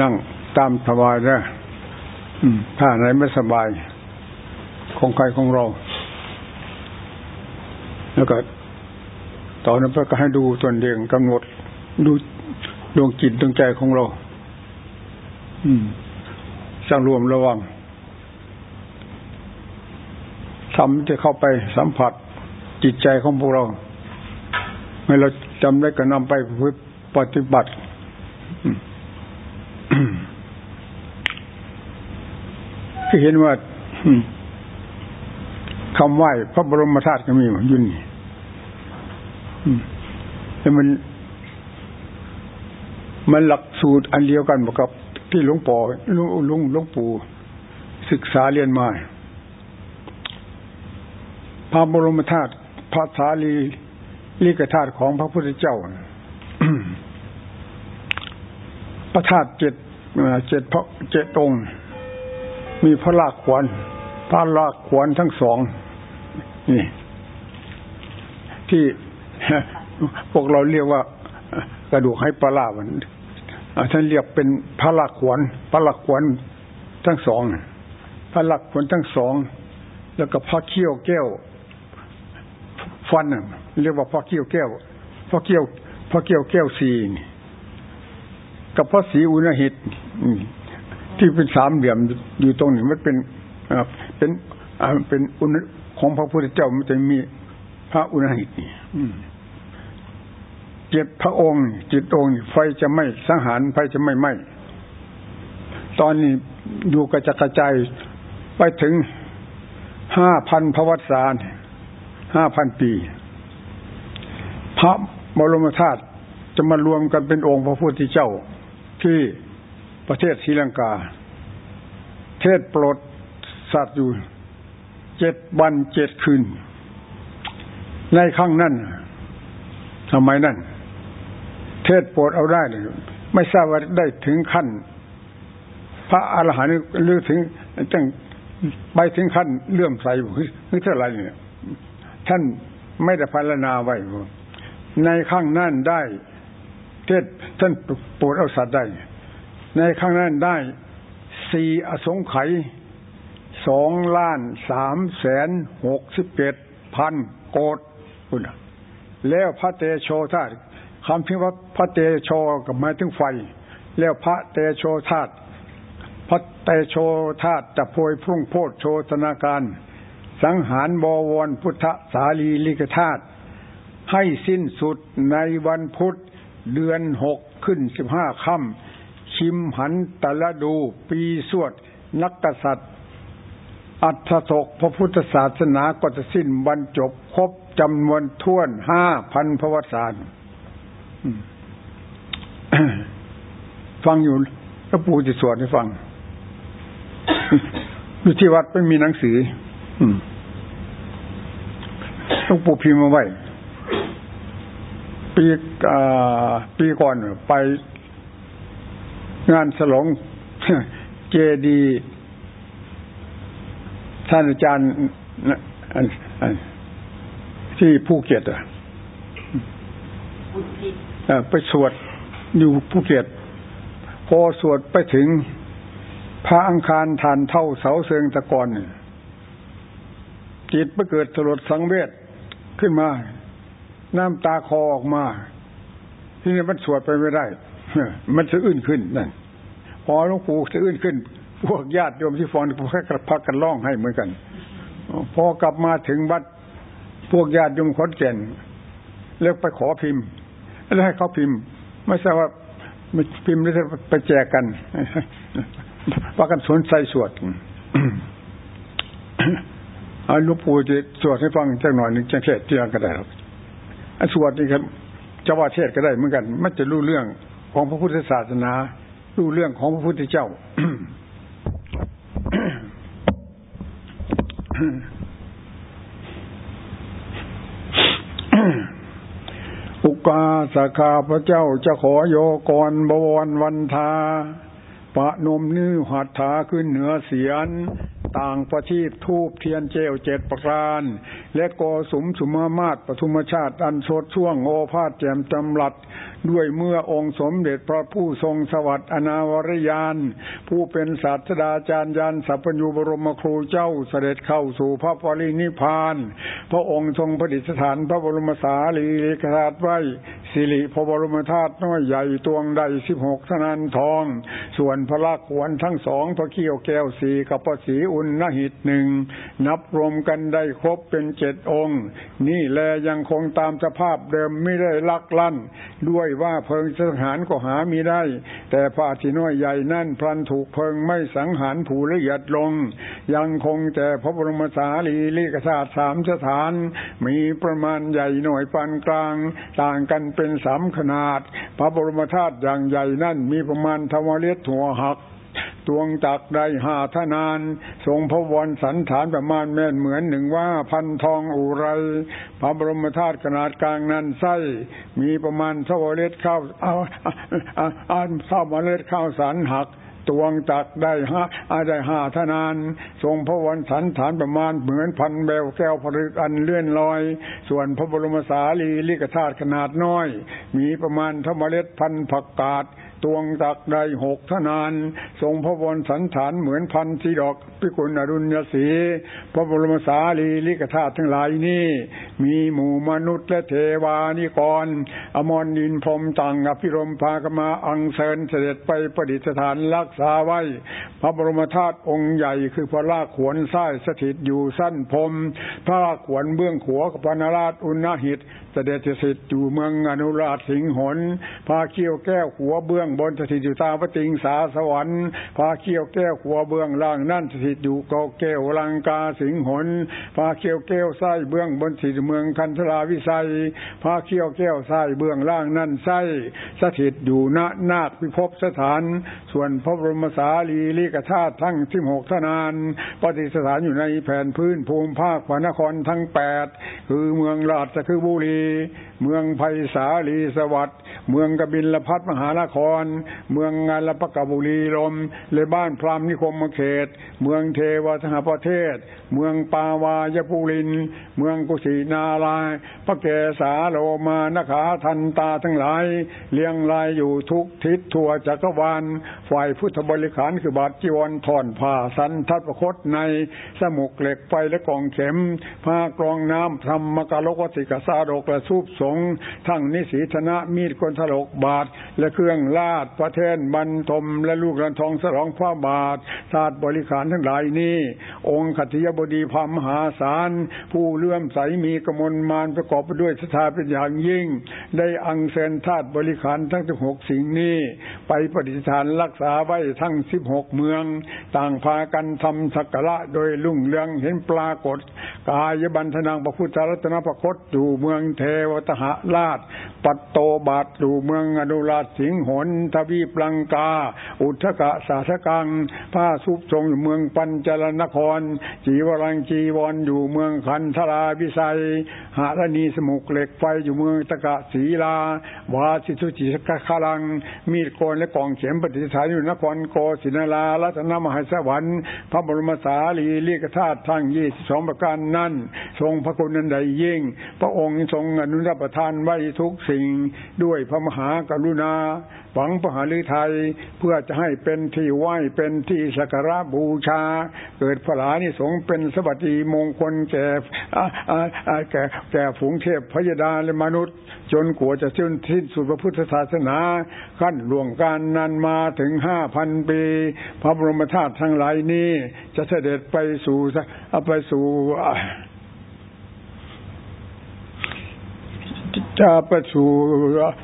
นั่งตามสบายนะถ้าไหนไม่สบาย ของใครของเรา แล้วก็ตอนนั้นก็ให้ดูตนเองกำหนดดูดวงจิตดวงใจของเรา อืมสร้างรวมระวังทำจะเข้าไปสัมผัสจิตใจของพวกเราเมื่อเราจำได้ก็นำไปปฏิบัติ ที่เห็นว่าคำไหว้พระบรมธาตุก็มีอยู่นี่แต่มัน มันหลักสูตรอันเดียวกันกับ ที่หลวงปู่ลุงลุงหลวงปู่ศึกษาเรียนมา พระบรมธาตุพระสารีลิกธาตุของพระพุทธเจ้าพระธาตุเจ็ด เจ็ดพระเจ็ดองค์ มีพระลากขวนพระลากขวนทั้งสองนี่ ที่พวกเราเรียกว่ากระดูกให้ปลาวันท่านเรียกเป็นพระลากขวนพระลากขวนทั้งสองพระลากขวนทั้งสอง แล้วก็พระเขี้ยวแก้ว ฟันเรียกว่าพ่อเกี้ยวแก้วพ่อเกี้ยวพ่อเกี้ยวแก้วสี กับพ่อสีอุณหิตที่เป็นสามเหลี่ยมอยู่ตรงนี้มันเป็นเป็นเป็นอุณของพระพุทธเจ้ามันจะมีพระอุณหิตนี่เจ็ดพระองค์จิตองค์ไฟจะไม่สังหารไฟจะไม่ไหม้ตอนนี้อยู่กระจกระจายไปถึงห้าพันพระวัตสารห้าพันปี พระบรมธาตุจะมารวมกันเป็นองค์พระพุทธเจ้า ที่ประเทศศรีลังกา เทศโปรดสัตว์อยู่เจ็ดวันเจ็ดคืน ในครั้งนั้นทำไมนั่นเทศโปรดเอาได้เลยไม่ทราบว่าได้ถึงขั้น พระอรหันต์หรือถึงจังไปถึงขั้นเลื่อมใสหรือเท่าไรเนี่ย ท่านไม่ได้พัฒนาไว้ในข้างนั้นได้ เทศท่านโปรดเอาสัตว์ได้ ในข้างนั้นได้สี่อสงไขยสองล้านสามแสนหกสิบเจ็ดพันโกดคุณแล้วพระเตโชธาตุคำพิว่าพระเตโชกับหมายถึงไฟ แล้วพระเตโชธาตุพระเตโชธาตุจะโพยพุ่งโพดโชธนาการ สังหารบวรพุทธสาลีลิกธาตุให้สิ้นสุดในวันพุธ เดือนหกขึ้นสิบห้าค่ำชิมหันตะละดูปีสวด นักกษัตริย์ อัศศกพระพุทธศาสนาก็จะสิ้นบรรจบครบจำนวนท่วนห้าพันพระวสานฟังอยู่ก็ปูจะสวดให้ฟังอยู่ที่วัดไม่มีหนังสือต้องปู่พิมพ์มาไว้ ปีปีก่อนไปงานฉลองเจดี ท่านอาจารย์ที่ภูเก็ตอะไปสวดอยู่ภูเก็ต พอสวดไปถึงพระอังคารทานเท่าเสาเซิงตะกอนจิตไปเกิดสลดสังเวชขึ้นมา น้ำตาคอออกมา ที่นี่มันสวดไปไม่ได้ มันจะอื่นขึ้นนั่นพอหลวงปู่จะอื่นขึ้น พวกญาติโยมที่ฟังพวกกระพักกันร้องให้เหมือนกัน พอกลับมาถึงวัด พวกญาติโยมขอนแก่นเลิกไปขอพิมพ์ แล้วให้เขาพิมพ์ ไม่ใช่ว่าพิมพ์แล้วไปแจกกันว่ากันสนใจสวดอาลุปูจะสวดให้ฟังจักหน่อยหนึ่งจังเทศที่ก็ได้ครับอัน สวดนี่ครับจะว่าเทศก็ได้เหมือนกัน มันจะรู้เรื่องของพระพุทธศาสนา รู้เรื่องของพระพุทธเจ้าอุกาสาคาพระเจ้าจะขอโยกรบวรวันทาปะนมนื้อหัตถาขึ้นเหนือเสียน ต่างประทีปทูบเทียนเจวเจ็ดประการ และโกสุมสุมามาตปทุมชาติอันโชดช่วงโอภาสแจมจำลัด ด้วยเมื่อองค์สมเด็จพระผู้ทรงสวัสดิ์อนาวรยาน ผู้เป็นศาสตราจารย์ยานสัพพญูบรมครูเจ้าเสด็จเข้าสู่พระปรินิพาน พระองค์ทรงประดิษฐานพระบรมสารีริกธาตุไว้สิริพระบรมธาตุน้อยใหญ่ตวงใดสิบหกธนันทอง ส่วนพระลักขวนทั้งสองพระเขี้ยวแก้วสีกับพระสีอุณนหิตหนึ่งนับรวมกันได้ครบเป็นเจ็ดองค์ นี่แลยังคงตามสภาพเดิมไม่ได้ลักลั่น ด้วยว่าเพิงสังหารก็หามีได้ แต่พระอธิน้อยใหญ่นั่นพลันถูกเพิงไม่สังหารผูละเอียดลง ยังคงแต่พระบรมสารีริกธาตุสามสถาน มีประมาณใหญ่หน่อยปานกลาง ต่างกันเป็นสามขนาด พระบรมธาตุอย่างใหญ่นั่นมีประมาณธรรมเลียหัวหัก ตวงจักได้หาทนาน ทรงพระวรสันฐานประมาณแม่นเหมือนหนึ่งว่าพันทองอุไร พระบรมธาตุขนาดกลางนั้นไส้ มีประมาณเท่าเล็ดข้าวเอาอ่านข้าวเมล็ดข้าวสารหักตวงจักได้ห้าได้ห้าทนาน ทรงพระวันสันฐานประมาณเหมือนพันแววแก้วผลึกอันเลื่อนลอย ส่วนพระบรมสารีลิกธาตุขนาดน้อย มีประมาณธรรมเล็ดพันผักกาด ตวงตักได้หกทนาน ทรงพระวรสันฐานเหมือนพันสีดอกพิกุลอรุณยศีพระบรมสารีลิกธาตุทั้งหลายนี้ มีหมู่มนุษย์และเทวานิกร อมรนินพรมตังอภิรมพากมาอังเซินเสด็จไปประดิษฐานรักษาไว้ พระบรมธาตุองค์ใหญ่คือพระลาขวนไส้สถิตอยู่สั้นพรมพระลาขวนเบื้องขวกับพระนราชอุณหิตเสด็จสิทธิ์อยู่เมืองอนุราชสิงหนพาเขี้ยวแก้วหัวเบื้องบนสถิตอยู่ตาพระติงสาสวรรค์พาเขี้ยวแก้วหัวเบื้องล่างนั่นสถิตอยู่เกอแก้วลังกาสิงหนพาเขี้ยวแก้วไส้เบื้องบนสถิตเมืองคันธราวิสัยพาเขี้ยวแก้วไส้เบื้องล่างนั่นไส้สถิตอยู่ณนาคพิภพสถาน ส่วนพระบรมสารีริกธาตุทั้งสิบหกทนานปฏิสถานอยู่ในแผ่นพื้นภูมิภาคพระนครทั้งแปดคือเมืองราชคือบุรี嗯 เมืองไผ่สาลีสวัสดิ์เมืองกบินละพัฒมหานคร เมืองงานละปะกบุรีลมเลยบ้านพรามนิคมเขต เมืองเทวทหประเทศ เมืองปาวายภูริน เมืองกุศินาลาย พระเกศาโลมานขาทันตาทั้งหลาย เลี้ยงลายอยู่ทุกทิศทั่วจักรวาลฝ่ายพุทธบริขารคือบาทจีวรถอนผ้าสันทัดประคตในสมุกเหล็กไฟและกองเข็มผ้ากรองน้ำธรรมกาลกวติกสาดกและสูบสงทั้งนิสีธนะมีดกลถลกบาท และเครื่องลาดประเทศบรรทม และลูกรันทองสรองพระบาทศาสตร์บริขารทั้งหลายนี้ องค์ขัติยบดีพามหาศาล ผู้เลื่อมใสมีกมลมานประกอบไปด้วยสถาเป็นอย่างยิ่ง ได้อังเซนธาตุบริขารทั้งสิบหกสิ่งนี้ ไปปฏิฐานรักษาไว้ทั้งสิบหกเมือง ต่างพากันทำสักการะโดยลุ่งเรืองเห็นปรากฏ กายบันทนังพระพุทธรัตนประคตอยู่เมืองเทวตหราช ปัตโตบาทอยู่เมืองอนุราชสิงหนทวีปลังกา อุทกะสาสกังผ้าสุบทรงอยู่เมืองปัญจลนคร จีวรังจีวรอยู่เมืองคันธราวิสัย หาธนีสมุกเหล็กไฟอยู่เมืองตะกะศีลา วาสิทุจิสกะคลัง มีดโกนและกองเข็มปฏิฐานอยู่นครโกศินลารัตนมหาสวรรค์พระบรมสารีริกธาตุทั้งยี่สิบสองประการนั้น ทรงพระคุณนันใดยิ่ง พระองค์ทรงอนุรับประทานไว้ทุกสิ่งด้วยพระมหากรุณาหวังพระหฤทัยเพื่อจะให้เป็นที่ไหว้เป็นที่สักการะบูชา เกิดพระลานิสงเป็นสวัสดีมงคลแก่แก่แก่ฝูงเทพพยดาและมนุษย์ จนกว่าจะสิ้นสิ้นสุดพระพุทธศาสนา ขั้นล่วงการนานมาถึงห้าพันปี พระบรมธาตุทั้งหลายนี้จะเสด็จไปสู่ไปสู่ จะประสู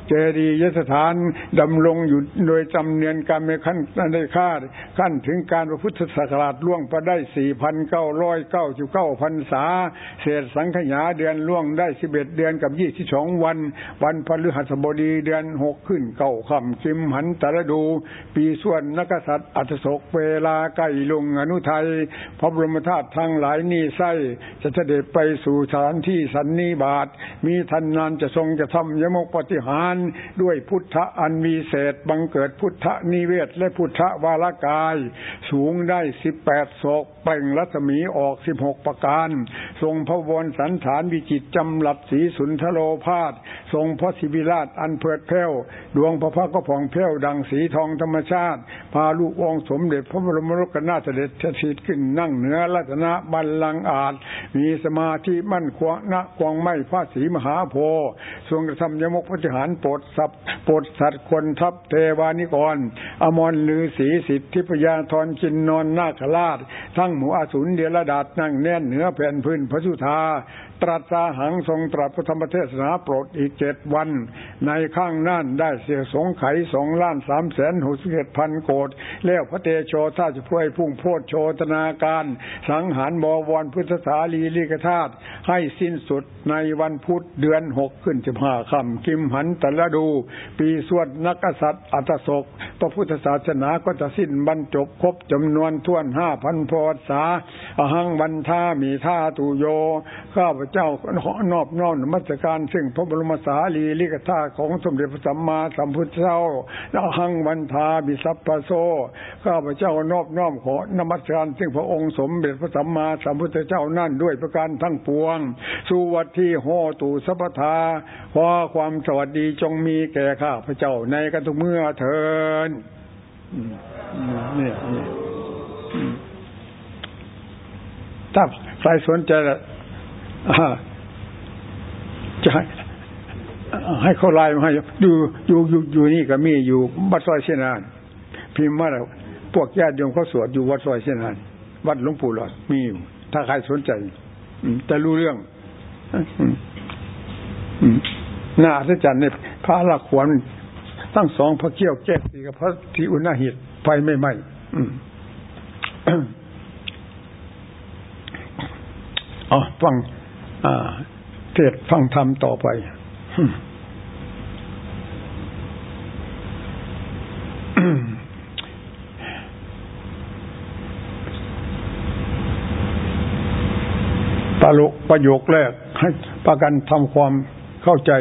เจดียสถานดำรงอยู่โดยจำเนียนการไม่ขั้นได้คาดขั้นถึงการพระพุทธศักราชล่วงไปได้สี่พันเก้าร้อยเก้าสิบเก้าพันษา เศษสังขยาเดือนล่วงได้สิบเอ็ดเดือนกับยี่สิบสองวัน วันพฤหัสบดีเดือนหกขึ้นเก้าคำคิมหันตะดู ปีส่วนนักษัตริย์อัศศกเวลาใกล้ลงอนุทัยพระบรมธาตุทางหลายนี่ไส้จะเสด็จไปสู่สถานที่สันนิบาตมีทันนานจะทรงงจะทำยมกปฏิหารด้วยพุทธอันมีเศษบังเกิดพุทธนิเวศและพุทธวาลกาย สูงได้สิบแปดศอกเป่งรัศมีออกสิบหกประการ ทรงพระวนสันฐานวิจิตจำหลัดสีสุนทโลพาสทรงพระศิวิราชอันเพิดแผ้วดวงพระพักก็ผ่องแผ้วดังสีทองธรรมชาติ พาลูกองสมเด็จพระบรมโลกนาถเดชเทิดขึ้นนั่งเหนือรัตนบัลลังก์อาจ มีสมาธิมั่นควงณควงไม่พระศรีมหาโพทรงกระทำยมกปฏิหารโปรดสับโปรดสัตว์คนทัพเทวานิกร อมรลือศีสิทธิพยาธรชินนอนนาคราช ทั้งหมู่อสุนเดียรดาษนั่งแน่นเหนือแผ่นพื้นพระสุธา ตรัสสาหังทรงตรัสพระธรรมเทศนาโปรดอีกเจ็ดวัน ในข้างนั่นได้เสียสงไขสองล้านสามแสนหกสิบเอ็ดพันโกดแล้วพระเตโชท่าจะพ่วยพุ่งโพดโชตนาการ สังหารบวรพุทธสาลีลิกธาตุให้สิ้นสุดในวันพุธเดือนหกขึ้นสิบห้าคำกิมหันตะละดู ปีสวดนักษัตริย์อัตศกพระพุทธศาสนาก็จะสิ้นบรรจบครบจำนวนท่วนห้าพันพรษา อหังวันท่ามีท่าตุโยข้าพเจ้านอบน้อมนมัสการซึ่งพระบรมสารีลิกธาตุของสมเด็จพระสัมมาสัมพุทธเจ้าอหังวันทาบิสัพพโซข้าพเจ้านอบน้อมขอนมัสการซึ่งพระองค์สมเด็จพระสัมมาสัมพุทธเจ้านั่นด้วยประการทั้งปวง สุวัตที่โหตูสัพทาขอความสวัสดีจงมีแก่ข้าพเจ้าในกันทุกเมื่อเถินเนี่ยถ้าใครสนใจ จะให้ให้เขาไลน์มาให้อยู่อยู่อยู่อยู่นี่ก็มีอยู่วัดซอยเชนานพิมพ์ว่าพวกญาติโยมเขาสวดอยู่วัดซอยเชนานวัดหลวงปู่หลอดมีอยู่ ถ้าใครสนใจจะรู้เรื่องน่าอัศจรรย์เนี่ยพระละขวนตั้งสองพระเกี้ยวแก้ตีกับพระที่อุณาหิตไฟไม่ไหม้อ๋อฟัง เทศฟังธรรมต่อไปประโลประโยคแรกให้ประกันทำความเข้าใจ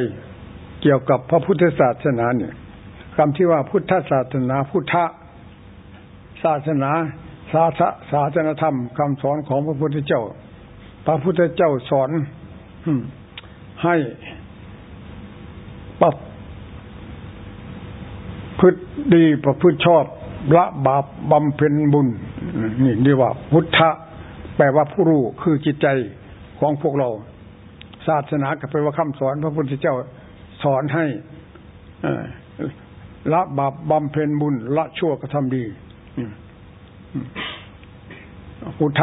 เกี่ยวกับพระพุทธศาสนาเนี่ยคำที่ว่าพุทธศาสนาพุทธศาสนาศาสศาธรรมคำสอนของพระพุทธเจ้า พระพุทธเจ้าสอนให้ปับพืชดีประพฤติชอบละบาปบำเพ็ญบุญ นี่เรียกว่า พุทธะแปลว่าผู้รู้คือจิตใจของพวกเรา ศาสนาก็แปลว่าคำสอน พระพุทธเจ้าสอนให้ละบาปบำเพ็ญบุญ ละชั่วกระทำดีพุทธ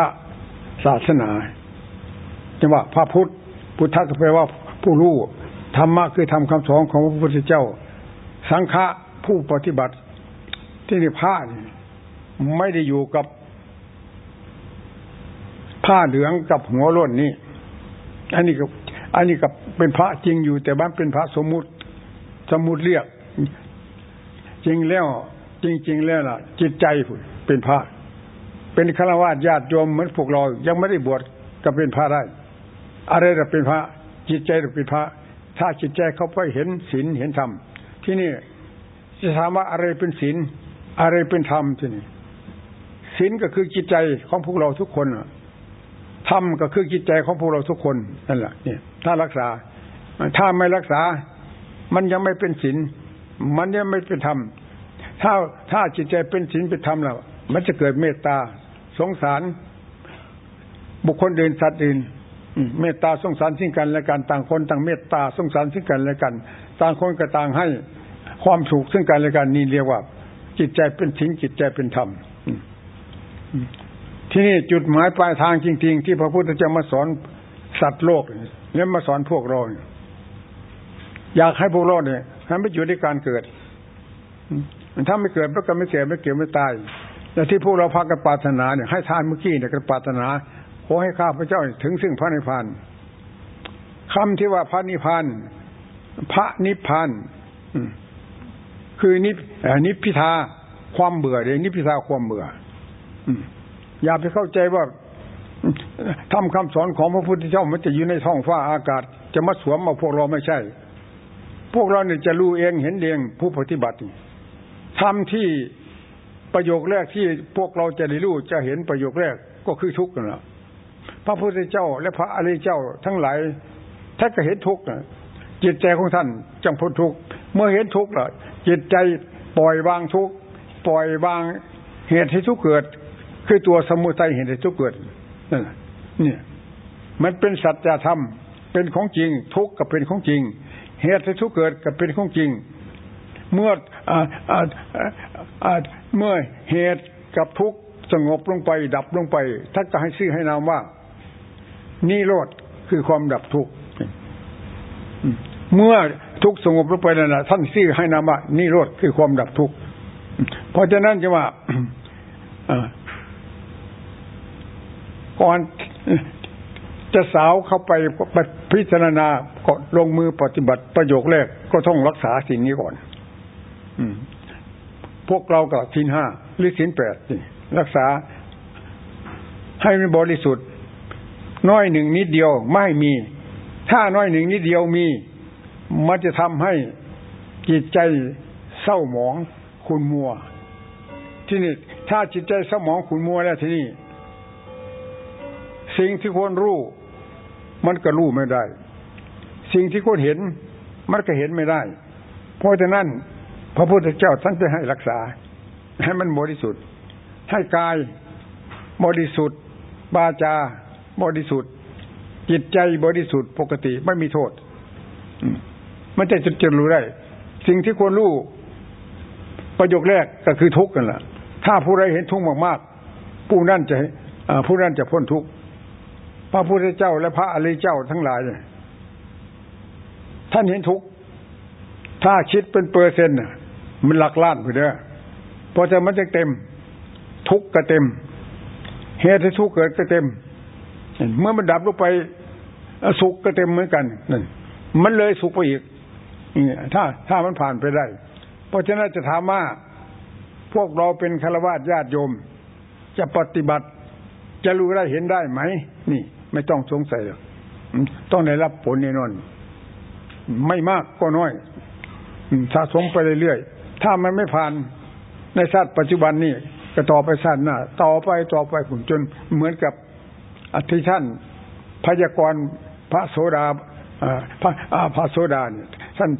ศาสนา จังว่าพระพุทธ พุทธก็แปลว่าผู้รู้ธรรมะคือทำคำสอนของพระพุทธเจ้า สังฆะผู้ปฏิบัติ ที่นี่ผ้าไม่ได้อยู่กับ ผ้าเหลืองกับหัวล้นนี่อันนี้ก็อันนี้ก็เป็นพระจริงอยู่ แต่บ้านเป็นพระสมมุติ สมมุติเรียก จริงแล้ว จริง ๆ แล้วล่ะ จิตใจเป็นพระเป็นฆราวาสญาติโยมเหมือนพวกเรา ยังไม่ได้บวชก็เป็นพระได้ อะไรเป็นพระ จิตใจเป็นพระ ถ้าจิตใจเขาไปเห็นศีลเห็นธรรมที่นี่จะถามว่าอะไรเป็นศีลอะไรเป็นธรรมที่นี่ศีลก็คือจิตใจของพวกเราทุกคนธรรมก็คือจิตใจของพวกเราทุกคนนั่นแหละเนี่ย ถ้ารักษา ถ้าไม่รักษา มันยังไม่เป็นศีลมันยังไม่เป็นธรรมถ้าถ้าจิตใจเป็นศีลเป็นธรรมแล้วมันจะเกิดเมตตา สงสาร บุคคลอื่นสัตว์อื่น เมตตาสงสารสิ่งกันและกันต่างคนต่างเมตตาสงสารสิ่งกันและกัน ต่างคนก็ต่างให้ความสุขซึ่งกันและกันนี่เรียกว่า จิตใจเป็นสิ่งจิตใจเป็นธรรมที่นี่จุดหมายปลายทางจริง ๆ ที่พระพุทธเจ้ามาสอนสัตว์โลกเนี่ยมาสอนพวกเราอยากให้พวกเราเนี่ยให้ไม่อยู่ในการเกิดถ้าไม่เกิดมันก็ไม่เกิดไม่เกิดไม่ตายแต่ที่พวกเราพักกันปรารถนาเนี่ยให้ทานเมื่อกี้เนี่ยกันปรารถนา ขอให้ข้าพเจ้าถึงซึ่งพระนิพพานคำที่ว่าพระนิพพานพระนิพพานคือนินิพิทาความเบื่อเลยนิพิทาความเบื่ออย่าไปเข้าใจว่าทำคำสอนของพระพุทธเจ้ามันจะอยู่ในท้องฟ้าอากาศ จะมาสวมมาพวกเราไม่ใช่ พวกเราเนี่ยจะรู้เองเห็นเองผู้ปฏิบัติทำที่ประโยคแรกที่พวกเราจะได้รู้จะเห็นประโยคแรกก็คือทุกข์นั่นแหละ พระพุทธเจ้า และพระอริยเจ้าทั้งหลายท่านก็เห็นทุกข์จิตใจของท่านจังพ้นทุกข์เมื่อเห็นทุกข์แล้วจิตใจปล่อยวางทุกข์ปล่อยวางเหตุให้ทุกข์เกิด คือตัวสมุทัยเหตุให้ทุกข์เกิดเนี่ยมันเป็นสัจธรรมเป็นของจริง ทุกข์ก็เป็นของจริง เหตุให้ทุกข์เกิดก็เป็นของจริง เมื่อเมื่อเหตุกับทุกข์สงบลงไป ดับลงไปท่านก็ให้ชื่อให้นามว่า นิโรธคือความดับทุกข์เมื่อทุกสงบลงไปนั่นนะท่านชื่อให้นามว่านิโรธคือความดับทุกข์เพราะฉะนั้นจะว่าก่อนจะสาวเข้าไปพิจารณาก็ลงมือปฏิบัติประโยคแรกก็ต้องรักษาสิ่งนี้ก่อนพวกเรากับสินห้าหรือสินแปดรักษาให้มันบริสุทธิ์ น้อยหนึ่งนิดเดียวไม่มี ถ้าน้อยหนึ่งนิดเดียวมี มันจะทำให้จิตใจเศร้าหมองคุณมัว ที่นี่ถ้าจิตใจเศร้าหมองคุณมัวแล้วที่นี่ สิ่งที่ควรรู้ มันก็รู้ไม่ได้ สิ่งที่ควรเห็น มันก็เห็นไม่ได้ เพราะฉะนั้น พระพุทธเจ้าท่านจะให้รักษา ให้มันบริสุทธิ์ ให้กายบริสุทธิ์บาจา บริสุทธิ์ จิตใจบริสุทธิ์ปกติไม่มีโทษมันจะจะรู้ได้ สิ่งที่ควรรู้ประโยคแรกก็คือทุกข์กันแหละถ้าผู้ใดเห็นทุกข์มากๆ ผู้นั้นจะผู้นั้นจะพ้นทุกข์พระพุทธเจ้าและพระอริยเจ้าทั้งหลายท่านเห็นทุกข์ถ้าคิดเป็นเปอร์เซ็นต์มันหลักล้านไปเด้อพอจะมันจะเต็ม ทุกข์ก็เต็มเหตุที่ทุกข์เกิดก็เต็ม เมื่อมันดับลงไปสุขก็เต็มเหมือนกันนั่นมันเลยสุขไปอีกถ้าถ้ามันผ่านไปได้ เพราะฉะนั้นจะถามว่าพวกเราเป็นฆราวาสญาติโยม จะปฏิบัติ จะรู้ได้เห็นได้ไหมนี่ ไม่ต้องสงสัยหรอกต้องได้รับผลแน่นอน ไม่มากก็น้อยสะสมไปเรื่อยๆถ้ามันไม่ผ่านในชาติปัจจุบันนี่ก็ต่อไปชาติหน้าต่อไปต่อไปผุนจนเหมือนกับ อธิท่านพยากรพระโสดาพระพระโสดาเนี่ยท่าน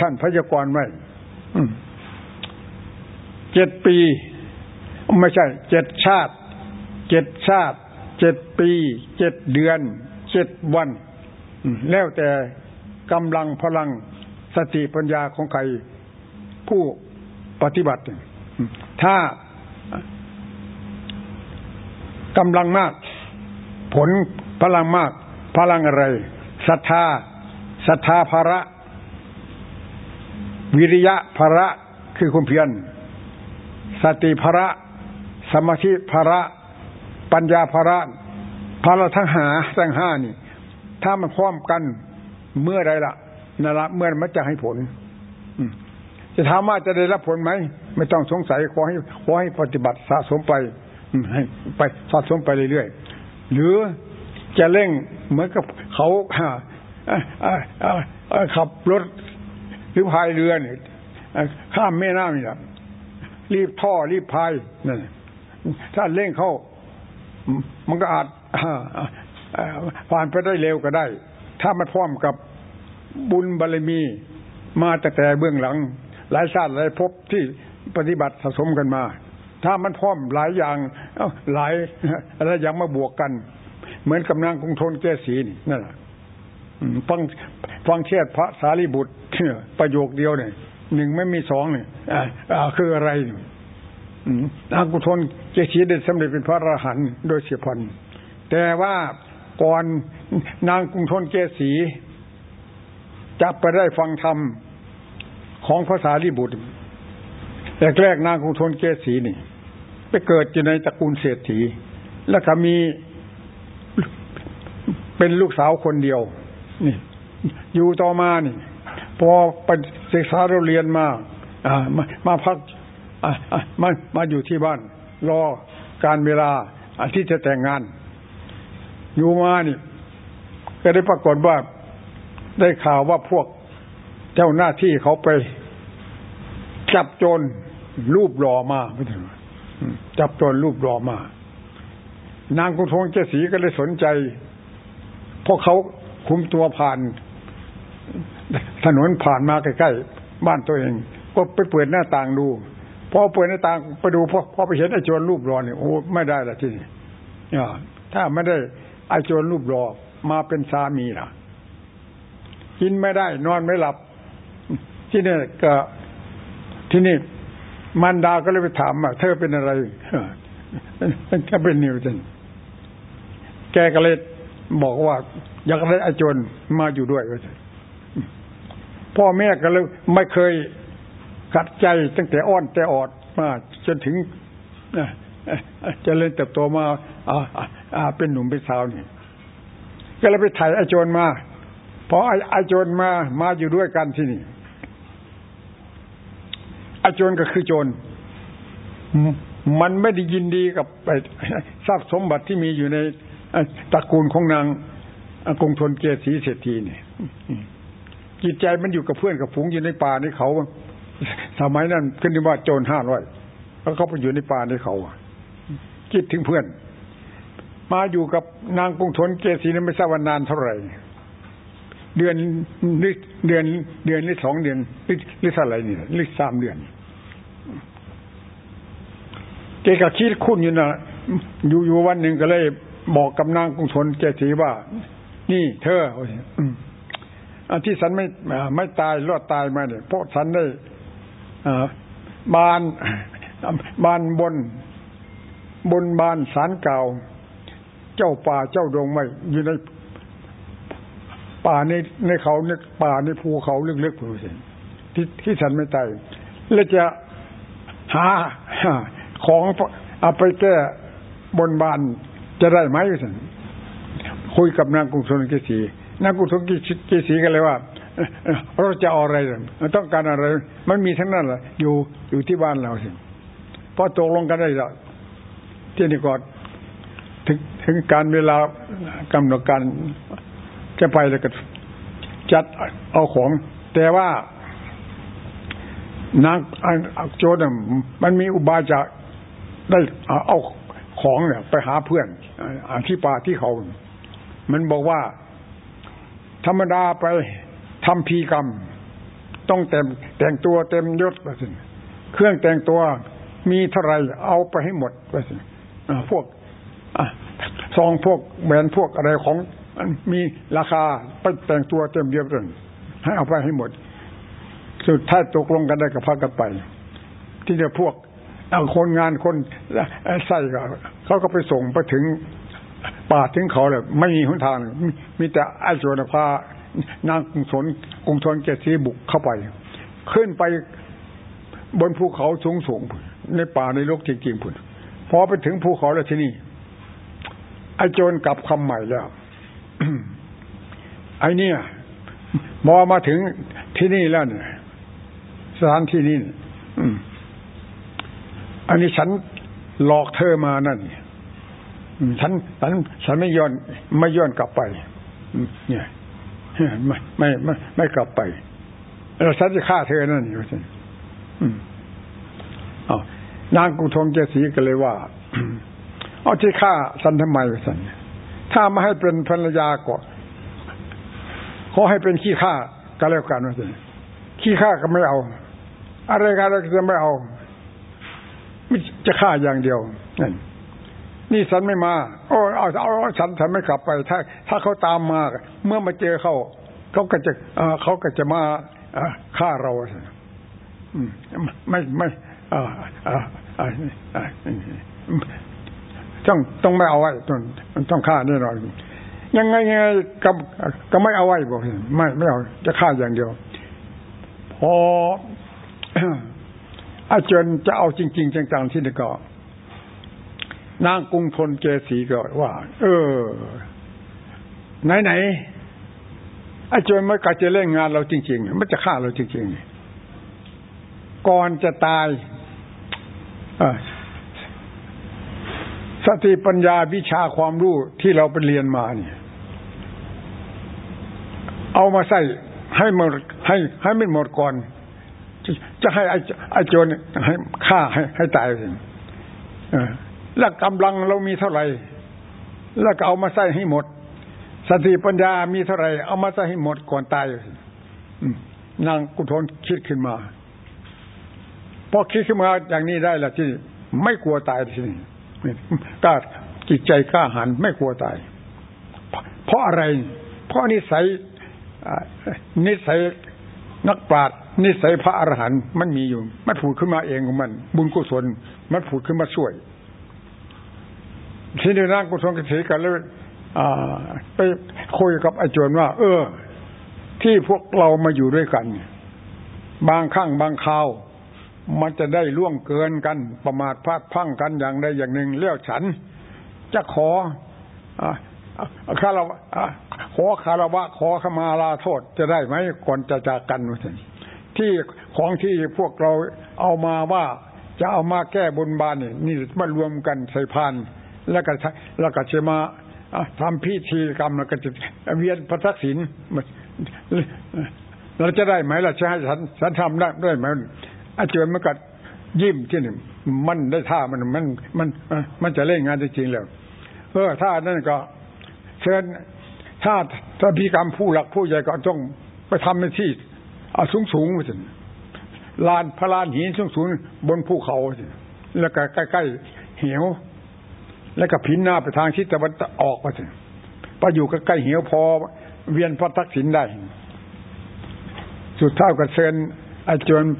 ท่านพยากรไว้เจ็ดปี ไม่ใช่เจ็ดชาติเจ็ดชาติเจ็ดปีเจ็ดเดือนเจ็ดวัน แล้วแต่กำลังพลังสติปัญญาของใครผู้ปฏิบัติ ถ้ากำลังมาก ผลพลังมาก พลังอะไรศรัทธาศรัทธาภาระ วิริยะภาระคือความเพียรสติภาระ สมาธิภาระ ปัญญาภาระภาระทั้งหาทั้งห้านี่ ถ้ามันพร้อมกันเมื่อไรละนั่นละเมื่อมันจะให้ผลจะถามว่าจะได้รับผลไหมไม่ต้องสงสัยขอให้ขอให้ปฏิบัติสะสมไปให้ไปสะสมไปเรื่อยๆ หรือจะเร่งเหมือนกับเขาขับรถหรือพายเรือเนี่ยข้ามแม่น้ำนี่แหละรีบท่อรีบพายนั่นถ้าเร่งเข้า มันก็อาจผ่านไปได้เร็วก็ได้ ถ้ามันพร้อมกับบุญบารมี มาแต่แต่เบื้องหลัง หลายชาติหลายภพที่ปฏิบัติสะสมกันมา ถ้ามันพร้อมหลายอย่างหลายอะไรอย่างมาบวกกัน เหมือนกำลังกรุงทนแก้สีนี่นั่นแหละฟังฟังเทศพระสารีบุตรประโยคเดียวเนี่ยหนึ่งไม่มีสองเนี่ยอ่าคืออะไรนางกุทนเจสีเด็ดสำเร็จเป็นพระอรหันต์โดยเสียพันแต่ว่าก่อนนางกรุงทนเกสีจะไปได้ฟังธรรมของภาษาลิบุตรแรกแรกนางคุงทนเกศีนี่ ไปเกิดอยู่ในตระกูลเศรษฐี แล้วก็มีเป็นลูกสาวคนเดียว นี่ อยู่ต่อมานี่ พอไปศึกษาเราเรียนมาอ่ามามาพักอ่ามามาอยู่ที่บ้าน รอการเวลาที่จะแต่งงาน อยู่มานี่ ก็ได้ปรากฏว่าได้ข่าวว่าพวกเจ้าหน้าที่เขาไปจับโจรรูปหล่อมาไม่ถึง จับจรรูปหล่อมา นางกุทงเจสีก็เลยสนใจ เพราะเขาคุมตัวผ่าน ถนนผ่านมาใกล้ๆบ้านตัวเอง ก็ไปเปิดหน้าต่างดูพอเปิดหน้าต่างไปดูพอพอไปเห็นไอ้โจรรูปหล่อเนี่ยโอ้ไม่ได้ละที่นี่ถ้าไม่ได้ไอ้โจรรูปหล่อมาเป็นสามีล่ะ กินไม่ได้ นอนไม่หลับ ที่นี่ก็ที่นี่ มันดาก็เลยไปถามว่าเธอเป็นอะไรก็เป็นนิวตันแกก็เลยบอกว่า อยากได้อาจนมาอยู่ด้วยพ่อแม่ก็เลยไม่เคยขัดใจตั้งแต่อ้อนแต่ออดมาจนถึงจะเล่นเติบโตมาอาเป็นหนุ่มเป็นสาวนี่ก็เลยไปถ่ายอาจนมาพออาจนมามาอยู่ด้วยกันที่นี่ อาจนก็คือโจรมันไม่ได้ยินดีกับทรัพย์สมบัติที่มีอยู่ในตระกูลของนางกงทนเกศีเศรษฐีนี่จิตใจมันอยู่กับเพื่อนกับฝูงอยู่ในป่าในเขาสมัยนั้นขึ้นที่ว่าโจรห้าร้อยแล้วเขาไปอยู่ในป่าในเขาคิดถึงเพื่อน มาอยู่กับนางกงทนเกศีนี่ไม่ทราบว่านานเท่าไหร่เดือนหรือเดือนเดือนหรือสองเดือนหรือหรือเท่าไหร่นี่หรือสามเดือน กก็คิดคุ้นอยู่นะอยู่อยู่วันหนึ่งก็เลย บอกกับนางกุงชนแกสีว่า นี่เธออันที่ฉันไม่ไม่ตายรอดตายมาเนี่ยเพราะฉันได้บานบานบน บนบานสารเก่า เจ้าป่าเจ้าดงไม่อยู่ในป่าในในเขาในป่าในภูเขาลึกๆผู้สิที่ที่ฉันไม่ตายแล้วจะหา ของเอาไปแก้บนบานจะได้ไหมสันคุยกับนางกุศลกิสีนางกุศลกิสีกันเลยว่าเราจะเอาอะไรต้องการอะไร มันมีทั้งนั้นแหละอยู่อยู่ที่บ้านเราสิพอตกลงกันได้แล้วที่นี่ก่อนถึงถึงการเวลากำหนดการจะไปแล้วก็จัดเอาของ แต่ว่านางโจดมันมีอุบายจะ ได้เอาของเนี่ยไปหาเพื่อนอที่ป่าที่เขา มันบอกว่า ธรรมดาไปทำพีกรรม ต้องเต็มแต่งตัวเต็มยศไปสิเครื่องแต่งตัวมีเท่าไรเอาไปให้หมดไปสิพวกซองพวกแหวนพวกอะไรของมีราคาไปแต่งตัวเต็มเดียวกันให้เอาไปให้หมดสุดท้ายตกลงกันได้กับพักกันไป ที่จะพวก เอาคนงานคนใส่เขาก็ไปส่งไปถึงป่าถึงเขาเลยไม่มีหนทาง มีแต่ไอ้โจนพานางกุศลกรุงทนเกศีบุกเข้าไป ขึ้นไปบนภูเขาสูงสูงในป่าในโลกจริงๆพุ่นพอไปถึงภูเขาแล้วที่นี่ ไอ้โจรกลับคำใหม่แล้วไอ้นี่มอมาถึงที่นี่แล้วเนี่ยสถานที่นี้อืม อันนี้ฉันหลอกเธอมานั่นฉันฉันฉันไม่ย้อนไม่ย้อนกลับไป เนี่ยไม่ไม่ไม่ไม่กลับไปแล้วฉันจะฆ่าเธอนั่นอยู่สิอ๋อนางกุทงเจสีก็เลยว่าเอาที่ฆ่าฉันทำไมสันถ้าไม่ให้เป็นภรรยาก่อนขอให้เป็นขี้ข้าก็แล้วกันว่าสิขี้ข้าก็ไม่เอา อะไรกันก็จะไม่เอา ไม่จะฆ่าอย่างเดียวนั่นนี่ฉันไม่มาโอ้เอาเอาฉันฉันไม่กลับไป ถ้า ถ้าเขาตามมา เมื่อมาเจอเขาเขาก็จะเขาก็จะมาฆ่าเราไม่ไม่ต้องต้องไม่เอาไว้ต้องต้องฆ่าแน่นอนยังไงยังไงก็ก็ไม่เอาไว้บอกไม่ไม่เอาจะฆ่าอย่างเดียว พอ อาจารย์จะเอาจริง ๆ จังๆที่นี่ก็นางกุงทนเจสีก็ว่า เออ ไหนไอาจารย์ไม่กาจะเล่นงานเราจริง ๆ มันจะฆ่าเราจริง ๆ ก่อนจะตายสติปัญญาวิชาความรู้ที่เราไปเรียนมาเนี่ย เอามาใส่ให้หมดให้ให้ไม่หมดก่อน จะให้ไอ้โจรให้ฆ่าให้ให้ตายสิแล้วกำลังเรามีเท่าไหร่ แล้วก็เอามาใส่ให้หมด สติปัญญามีเท่าไหร่ เอามาใส่ให้หมดก่อนตายนางกุทนคิดขึ้นมา พอคิดขึ้นมาอย่างนี้ได้ละที่ไม่กลัวตายที่นี้กล้าจิตใจกล้าหันไม่กลัวตาย เพราะอะไร เพราะนิสัยนิสัยนักปราชญ์ นิสัยพระอรหันต์มันมีอยู่ มันผูดขึ้นมาเองของมัน บุญกุศลมันผูดขึ้นมาช่วย ทีนี้ร่างกุศลกระถีกันแล้วไปคุยกับอาจารย์ว่า เออ ที่พวกเรามาอยู่ด้วยกัน บางครั้งบางคราว มันจะได้ล่วงเกินกัน ประมาทพลาดพังกันอย่างใดอย่างหนึ่งเลี้ยวฉัน จะขอคารวะขอคารวะ ขอขมาลาโทษจะได้ไหมก่อนจะจากกันวะ ที่ของที่พวกเราเอามาว่าจะเอามาแก้บนบานนี่นี่มารวมกันใส่พานแล้วก็แล้วก็จะมาทำพิธีกรรมแล้วก็จะเวียนพระทักษิณเราจะได้ไหมล่ะจะให้ฉันฉันทำได้ได้ไหมอาจารย์มันก็ยิ้มที่หนึ่งมันได้ท่ามันมันมันมันจะเล่นงานจริงๆแล้วเออท่านั่นก็ เชิญถ้าถ้าพิกรรมผู้หลักผู้ใหญ่ก็ต้องไปทำในที่ เอาสูงสูงไปสิลานพระลานหินสูงสูงบนภูเขาสิแล้วก็ใกล้ๆเหว แล้วก็พินหน้าไปทางทิศตะวันออกไปสิไปอยู่ใกล้ๆเหวพอเวียนพระทักษิณได้ สุดท้ายก็เชิญอาจารย์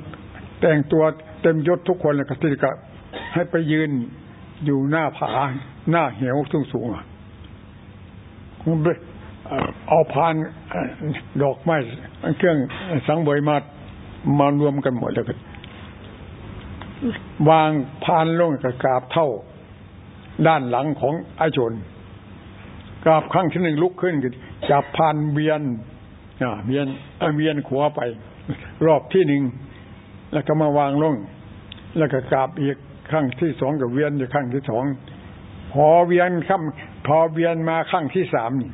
แต่งตัวเต็มยศทุกคนเลยก็ที่ก็ให้ไปยืนอยู่หน้าผา หน้าเหวสูงสูงอะ เอาพานดอกไม้เครื่องสังเวยมามารวมกันหมดแล้วก็วางพานลงกับกราบเท่า ด้านหลังของไอ้ชนกราบครั้งที่หนึ่งลุกขึ้นจับพานเวียนเวียนเวียนขวาไป รอบที่หนึ่งแล้วก็มาวางลง แล้วก็กราบอีกครั้งที่สองกับเวียนอีกครั้งที่สองพอเวียนข้ามพอเวียนมาครั้งที่สามนี่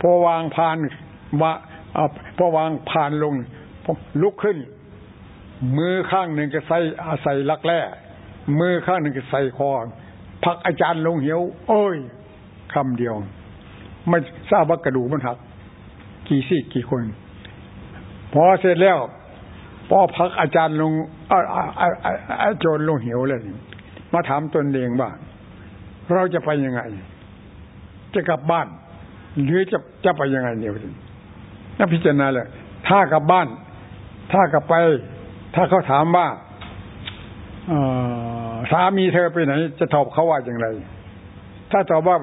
พอวางพานว่าพอวางพานลงลุกขึ้น มือข้างหนึ่งก็ใส่อาศัยลักแร่มือข้างหนึ่งก็ใส่คอพักอาจารย์ลงเหี่ยวโอ้ยคำเดียว ไม่ทราบว่ากระดูกมันหัก กี่ซี่กี่คน พอเสร็จแล้วพอพักอาจารย์ลงอาจารย์ลงเหี่ยวเลยมาถามตนเองว่า เราจะไปยังไง จะกลับบ้าน หรือจะจะไปยังไงเนี่ยนักพิจารณาเลยถ้ากลับบ้าน ถ้ากลับไป ถ้าเขาถามว่าสามีเธอไปไหน จะตอบเขาว่าอย่างไร ถ้าตอบว่า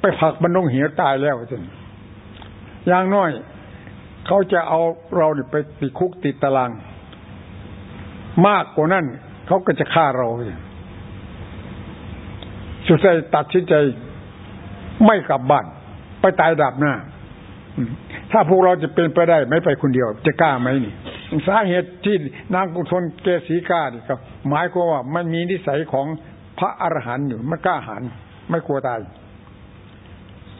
ไปผักบรรลงเหี่ยวตายแล้วจนอย่างน้อย เขาจะเอาเราไปติดคุกติดตาราง มากกว่านั้นเขาก็จะฆ่าเราเลยสุดท้ายตัดสินใจไม่กลับบ้าน ไปตายดับหน้าถ้าพวกเราจะเป็นไปได้ไม่ไปคนเดียว จะกล้าไหมนี่สาเหตุที่นางกุศลเกศีกานี่ครับหมายความว่ามันมีนิสัยของพระอรหันต์อยู่มันกล้าหันไม่กลัวตาย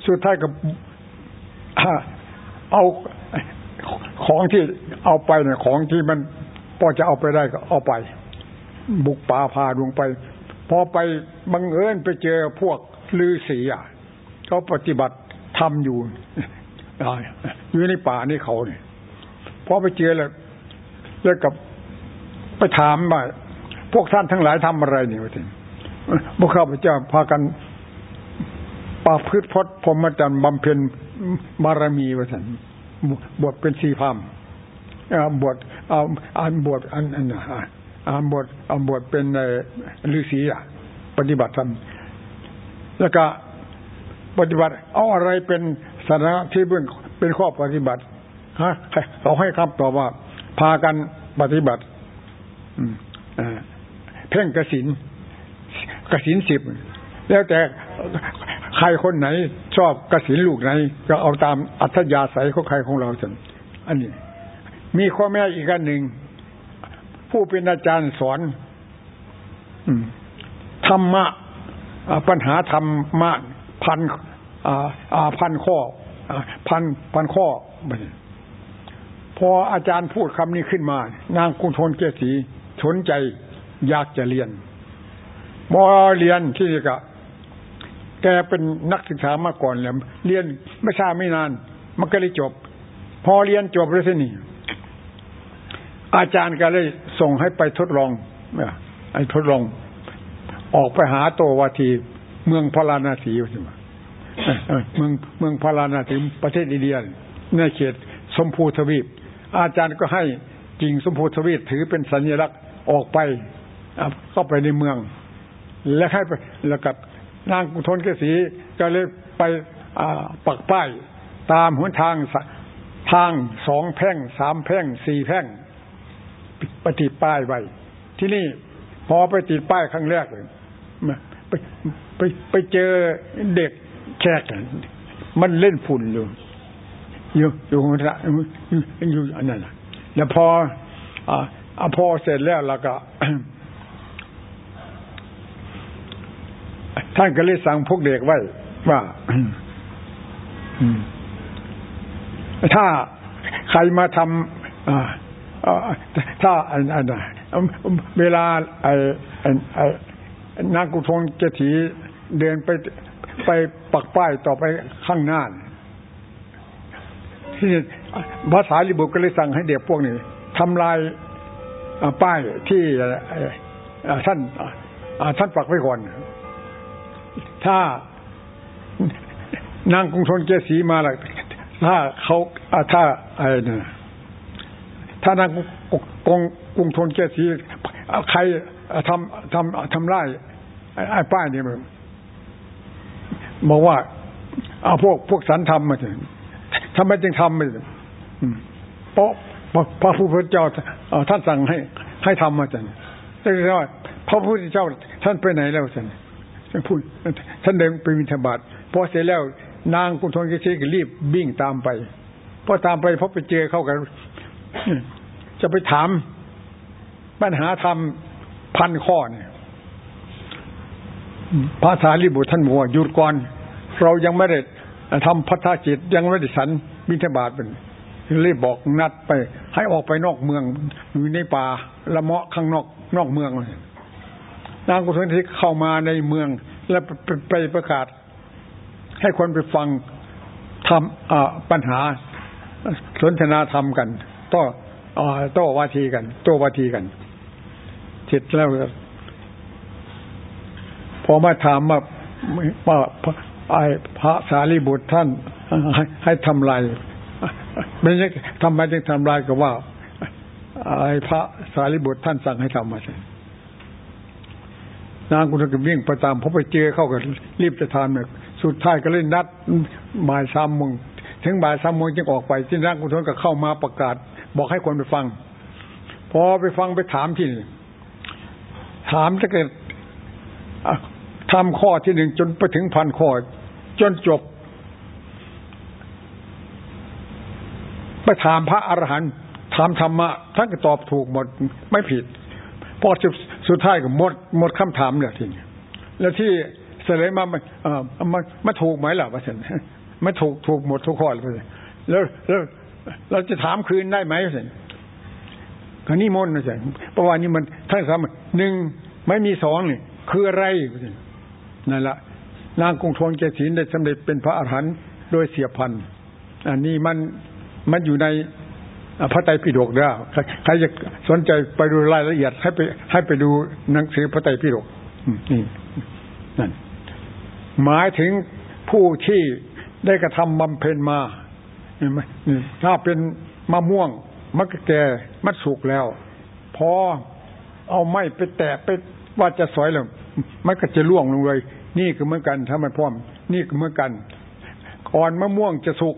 สุดท้ายกับเอาของที่เอาไปเนี่ยของที่มันพอจะเอาไปได้ก็เอาไป บุกป่าพาดวงไป พอไปบังเอิญไปเจอพวกลือศีอะเขาปฏิบัติ ทำอยู่อยู่ในป่านี่เขาเนี่ยพอไปเจอแล้วแล้วกับไปถามว่าพวกท่านทั้งหลายทำอะไรเนี่ยวะทีพวกข้าพเจ้าพากันปาพืชพดพรมจันบำเพ็ญบารมีวะท่านบวชเป็นสีพามบวชเอ่านบวชอันอันอาบทอาบทเป็นฤาษีอะ ปฏิบัติธรรมแล้วก็ ปฏิบัติ เอาอะไรเป็นสาระที่เป็นเป็นข้อปฏิบัติฮะเขาให้คำตอบว่า พากันปฏิบัติเพ่งกสินกสินสิบแล้วแต่ใครคนไหน ชอบกสินลูกไหน ก็เอาตามอัธยาศัยของใครของเราจนอันนี้ มีข้อแม่อีกอันหนึ่ง ผู้เป็นอาจารย์สอนธรรมะปัญหาธรรมะ พันพันข้อพันพันข้อพพออาจารย์พูดคำนี้ขึ้นมา นางกุณทนเกษีสนใจอยากจะเรียนบอเรียนที่นี่ก็แกเป็นนักศึกษามาก่อนแล้วเรียนไม่ช้าไม่นาน มันก็เลยจบ พอเรียนจบแล้วสินี่ อาจารย์ก็เลยส่งให้ไปทดลองไอ้ทดลอง ออกไปหาโตวาที เมืองพาราณสีใช่ไหมเมืองเมืองพาราณสีประเทศอินเดียในเขตสมพูทวีป อาจารย์ก็ให้จริงสมพูทวีปถือเป็นสัญลักษณ์ออกไปเข้าไปในเมือง แล้วให้ไปแล้วกับนางกุทนเกษีก็เลยไปปักป้ายตามหนทางทางสองแพ่งสามแพ่งสี่แพ่งปติป้ายไว้ที่นี่พอไปติดป้ายครั้งแรกเลย ไปไปไปเจอเด็กแขกมันเล่นฝุ่นอยู่อยู่อยู่องพระอยู่อันนั้นแล้วพออ่าพอเสร็จแล้วแล้วก็ท่านก็เลยสั่งพวกเด็กไว้ว่าถ้าใครมาทำถ้าอันอันเวลาไอ้ไอ้ นางกุทงเจถีเดินไปไปปักป้ายต่อไปข้างหน้าที่ภาษาลิบุก็เลยสั่งให้เด็กพวกนี้ทำลายป้ายที่ท่านท่านปักไว้ก่อน ถ้านางกรุงทนเจสีมาล่ะถ้าเขาถ้าไอ้นี่ถ้านางกรุงกรุงทนเจสีใคร ทำทำทำไร่ไอ้ป้ายนี่มันบอกว่า เอาพวกพวกสันทำมาเถึงทำไมจึงทำมาเถอะเพราะพระพุทธเจ้าท่านสั่งให้ ให้ทำมาจังแต่ว่าพระพุทธเจ้าท่านไปไหนแล้วจังพูดท่านเดินไปมิถบาทพอเสร็จแล้ว นางกุณทนกิเชก็รีบวิ่งตามไปพอตามไปพบไปเจอเข้ากันจะไปถามปัญหาธรรม พันข้อเนี่ยพระสารีบุตรท่านบอกว่าหยุดก่อน เรายังไม่ได้ทำพัฒนาจิตยังไม่ได้สันมิถบาทเป็นรีบบอกนัดไป ให้ออกไปนอกเมืองอยู่ในป่าละเมาะข้างนอกนอกเมืองเลยนางกุศลที่เข้ามาในเมือง แล้วไปประกาศ ให้คนไปฟังทำปัญหาสนทนาธรรมกันโต้โต้วาทีกัน โต้วาทีกัน เสร็จแล้วพอมาถามว่าว่าไอ้พระสารีบุตรท่านให้ทำลายไม่ใช่ทำไมจึงทำลายก็ว่าไอ้พระสารีบุตรท่านสั่งให้ทำมาใช่นางกุศลก็วิ่งไปตามพอไปเจอเข้ากันรีบจะทานเนี่ยสุดท้ายก็เลยนัดบ่ายสามโมงถึงบ่ายสามโมงจึงออกไปที่นางกุศลก็เข้ามาประกาศ บอกให้คนไปฟัง พอไปฟังไปถามที่นี่ ถามจะเกิดทำข้อที่หนึ่งจนไปถึงพันข้อ จนจบ ไปถามพระอรหันต์ถามธรรมะท่านก็ตอบถูกหมดไม่ผิด พอสุดท้ายก็หมดหมดคำถามเนี่ยทีนี้แล้วที่เสลยมามันมันมาถูกไหมล่ะวะท่านไม่ถูกถูกหมดทุกข้อเลยแล้วแล้วเราจะถามคืนได้ไหมท่าน ก็นี่มนนะท่านเพราะว่านี่มันท่านสามหนึ่งไม่มีสองนี่คืออะไรนั่นละนางกรุงทนเกศีนได้สำเร็จเป็นพระอรหันต์โดยเสียพันอันนี้มันมันอยู่ในพระไตรปิฎกเด้อใครจะสนใจไปดูรายละเอียด ให้ไปให้ไปดูหนังสือพระไตรปิฎกนี่นั่นหมายถึงผู้ที่ได้กระทำบำเพ็ญมาเห็นไหมถ้าเป็นมะม่วง มันก็แก่มันสุกแล้ว พอเอาไม้ไปแตะไปว่าจะสอยแล้วมันก็จะล่วงลงเลย นี่ก็เหมือนกันถ้ามันพร้อม นี่ก็เหมือนกันก่อนมะม่วงจะสุก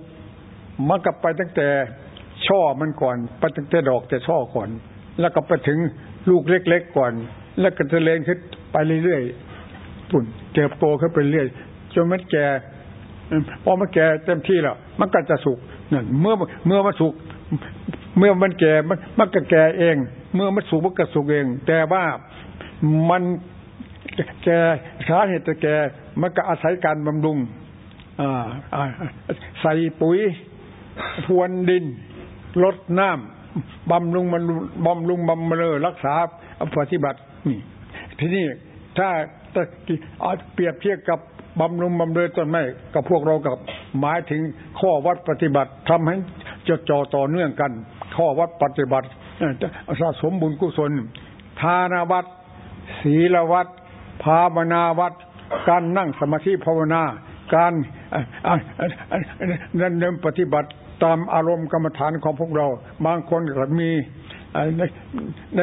มันก็ไปตั้งแต่ช่อมันก่อนไปตั้งแต่ดอกแต่ช่อก่อน แล้วก็ไปถึงลูกเล็กๆก่อน แล้วก็จะเลนขึ้นไปเรื่อยๆปุ่นเติบโตขึ้นไปเรื่อยจนมันแก่พอมันแก่เต็มที่แล้วมันก็จะสุกนั่นเมื่อเมื่อมันสุก เมื่อมันแก่มันมันก็แก่เอง เมื่อมันสุกมันก็สุกเอง แต่ว่ามันแก่สาเหตุจะแก่มันก็อาศัยการบำรุงใส่ปุ๋ยพรวนดินลดน้ำบำรุงมันบำรุงบำเรอรักษาปฏิบัตินี่ทีนี้ถ้าเปรียบเทียบกับบำรุงบำเรอต้นไม้กับพวกเรากับหมายถึงข้อวัดปฏิบัติทำให้จดจ่อต่อเนื่องกัน ข้อวัดปฏิบัติสะสมบุญกุศล ทานวัดศีลวัดภาวนาวัด การนั่งสมาธิภาวนา การเนินปฏิบัติตามอารมณ์กรรมฐานของพวกเรา บางคนก็มีใน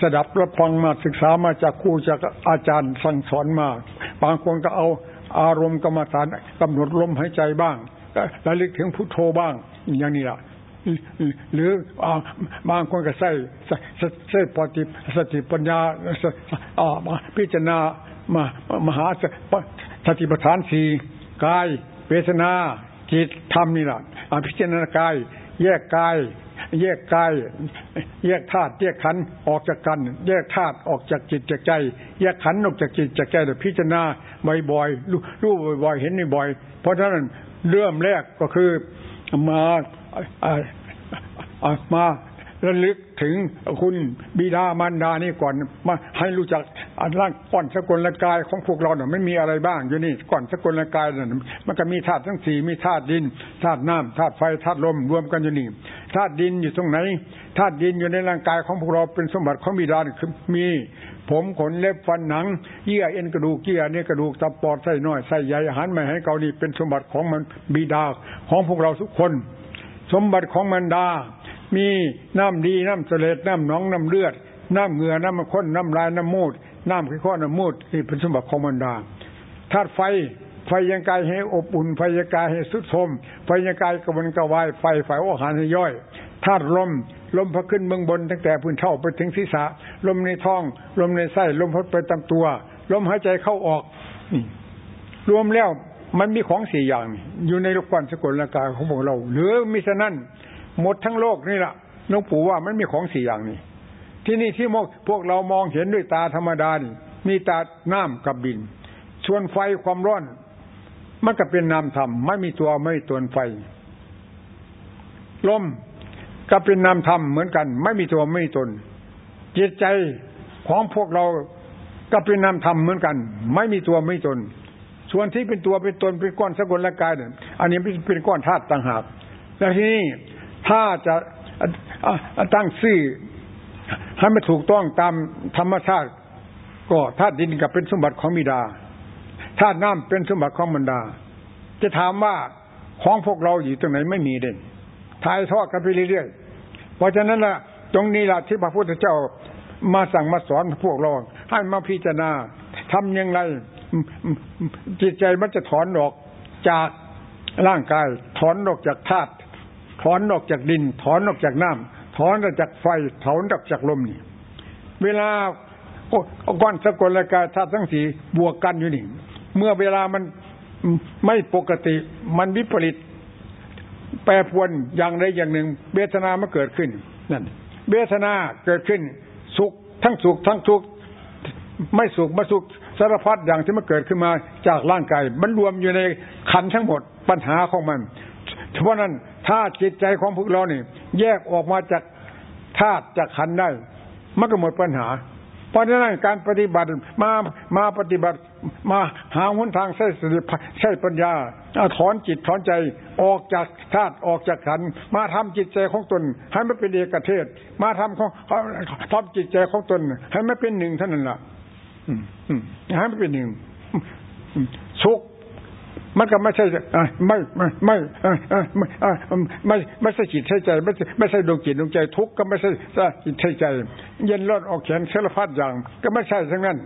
สดับรับฟังมาศึกษามาจากครูจากอาจารย์สั่งสอนมา บางคนก็เอาอารมณ์กรรมฐานกำหนดลมหายใจบ้างระลึกถึงพุทโธบ้าง อย่างนี้ละ หรือบางคนก็ใส่ใส่ปฏิสติปัญญาพิจารณามามหาสติปัฏฐานสี่กายเวทนาจิตธรรมนี่แหละพิจารณากาย แยกกาย แยกกาย แยกธาตุแยกขันออกจากกัน แยกธาตุออกจากจิตจากใจ แยกขันออกจากจิตจากใจแต่พิจารณาบ่อยๆรู้บ่อยๆเห็นบ่อยเพราะฉะนั้นเริ่มแรกก็คือมา มาระลึกถึงคุณบิดามารดานี่ก่อนมาให้รู้จักอันร่างก่อนสกุลกายของพวกเราเนี่ยไม่มีอะไรบ้างอยู่นี่ก่อนสกุลกายเนี่ยมันก็มีธาตุทั้งสี่มีธาตุดินธาตุน้ำธาตุไฟธาตุลมรวมกันอยู่นี่ธาตุดินอยู่ตรงไหนธาตุดินอยู่ในร่างกายของพวกเราเป็นสมบัติของบิดาคือมีผมขนเล็บฟันหนัง เยื่อเอ็นกระดูกเยื่อเนื้อกระดูกตับปอดไส้น้อยไส้ใหญ่อาหารใหม่ให้เกานี่เป็นสมบัติของมันบิดาของพวกเราทุกคน สมบัติของมันดา มีน้ำดีน้ำเสลดน้ำหนองน้ำเลือด น้ำเหงื่อน้ำข้นน้ำลายน้ำมูด น้ำขี้ข้อน้ำมูดนี่เป็นสมบัติของมันดาธาตุไฟไฟยังกายให้อบอุ่นไฟยังกายให้สุดทมไฟยังกายกระวนกระวายไฟไฟอาหารให้ย่อยธาตุลมลมพัดขึ้นเบื้องบนตั้งแต่พื้นเท่าไปถึงศีรษะ ลมในท้อง ลมในไส้ลมพัดไปตามตัว ลมหายใจเข้าออกนี่รวมแล้วมันมีของสี่อย่าง อยู่ในลูกกวนสกุลกายของพวกเรา หรือมิฉะนั้น หมดทั้งโลกนี่แหละหลวงปู่ว่ามันมีของสี่อย่างนี้ที่นี่ที่พวกเรามองเห็นด้วยตาธรรมดานี่มีตาน้ำกับบิน ส่วนไฟความร้อน มันก็เป็นนามธรรมไม่มีตัวไม่มีตัวไฟลมก็เป็นนามธรรมเหมือนกัน ไม่มีตัวไม่มีตนจิตใจของพวกเราก็เป็นนามธรรมเหมือนกัน ไม่มีตัวไม่มีตน ส่วนที่เป็นตัวเป็นตนเป็นก้อนสกุลละกายเนี่ยอันนี้เป็นก้อนธาตุต่างหากแล้วที่นี่ ถ้าจะตั้งซื่อให้มันถูกต้องตามธรรมชาติ ก็ธาตุดินกับเป็นสมบัติของมิดาธาตุน้ำเป็นสมบัติของมันดา จะถามว่าของพวกเราอยู่ตรงไหนไม่มีเด่นถ่ายทอดกันไปเรื่อยๆเพราะฉะนั้นล่ะตรงนี้ล่ะที่พระพุทธเจ้ามาสั่งมาสอนพวกเราให้มาพิจารณาทำย่างไรจิตใจมันจะถอนออกจากร่างกายถอนออกจากธาตุ ถอนออกจากดิน ถอนออกจากน้ำถอนออกจากไฟ ถอนออกจากลมนี่ เวลาก้อนสกลกายธาตุทั้งสีบวกกันอยู่นี่ เมื่อเวลามันไม่ปกติมันวิปริต แปรปวนอย่างใดอย่างหนึ่งเวทนามาเกิดขึ้นนั่นเวทนาเกิดขึ้น สุขทั้งสุขทั้งทุกข์ไม่สุขไม่สุขสารพัดอย่างที่มันเกิดขึ้นมาจากร่างกาย มันรวมอยู่ในขันทั้งหมดปัญหาของมันเพราะนั้น ถ้าจิตใจของพวกเราเนี่ยแยกออกมาจากธาตุจากขันได้ มันก็หมดปัญหา เพราะฉะนั้นการปฏิบัติมามาปฏิบัติมาหาหนทางใช้สติใช้ปัญญาถอนจิตถอนใจออกจากธาตุออกจากขันมาทำจิตใจของตน ให้มันเป็นเอกเทศ มาทำของทำจิตใจของตน ให้มันเป็นหนึ่งเท่านั้นล่ะให้มันเป็นหนึ่งสุข มันก็ไม่ใช่ไม่ไม่ไม่ไม่ไม่ใช่จิตใช่ใจ ไม่ไม่ใช่ดวงจิตดวงใจทุกข์ก็ไม่ใช่จิตใช่ใจ เย็นร้อนออกแขนเสารพัดอย่าง ก็ไม่ใช่ทั้งนั้น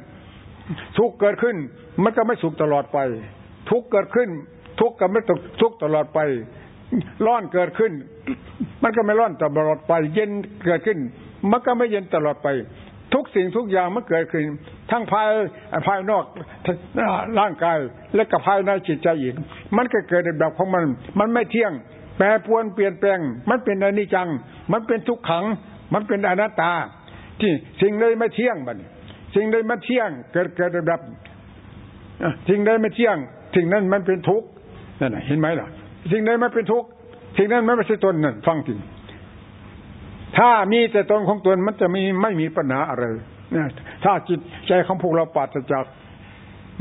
ทุกข์เกิดขึ้น มันก็ไม่สุขตลอดไป ทุกข์เกิดขึ้น ทุกข์ก็ไม่ทุกข์ตลอดไปร้อนเกิดขึ้น มันก็ไม่ร้อนตลอดไป เย็นเกิดขึ้น มันก็ไม่เย็นตลอดไป ทุกสิ่งทุกอย่างมันเกิดขึ้น ทั้งภายภายนอกร่างกายและกับภายในจิตใจอีก มันก็เกิดในแบบของมัน มันไม่เที่ยง แปรปวนเปลี่ยนแปลง มันเป็นอนิจจัง มันเป็นทุกขัง มันเป็นอนัตตา ที่สิ่งใดไม่เที่ยงบัดสิ่งใดไม่เที่ยง เกิดเกิดแบบสิ่งใดไม่เที่ยงสิ่งนั้นมันเป็นทุกข์นั่นเห็นไหมล่ะ สิ่งใดไม่เป็นทุกข์สิ่งนั้นไม่ใช่ตนนั่นฟังที ถ้ามีแต่ตนของตนมันจะมีไม่มีปัญหาอะไรนะถ้าจิตใจของพวกเราปราศจาก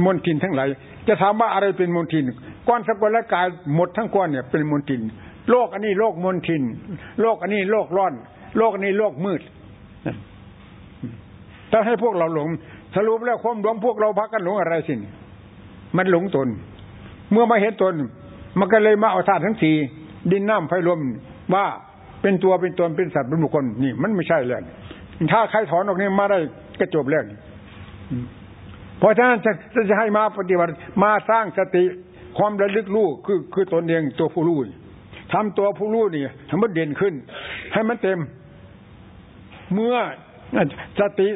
มลทินทั้งหลายจะถามว่าอะไรเป็นมลทินก้อนสกุลกายหมดทั้งก้อนเนี่ย เป็นมลทิน โลกอันนี้โลกมลทิน โลกอันนี้โลกร้อน โลกอันนี้โลกมืดถ้าให้พวกเราหลงสรุปแล้วความหลงพวกเราพักกันหลงอะไรสิมันหลงตน เมื่อมาเห็นตน มันก็เลยมาเอาธาตุทั้งสี่ดินน้ำไฟลมว่า เป็นตัวเป็นตนเป็นสัตว์เป็นบุคคลนี่มันไม่ใช่เลยถ้าใครถอนออกนี้มาได้ก็จบแล้วเพราะฉะนั้นจะจะให้มาปฏิบัติมาสร้างสติความระลึกรู้คือคือตนเองตัวผู้รู้ทำตัวผู้รู้นี่ให้มันเด่นขึ้น ให้มันเต็ม เมื่อสติ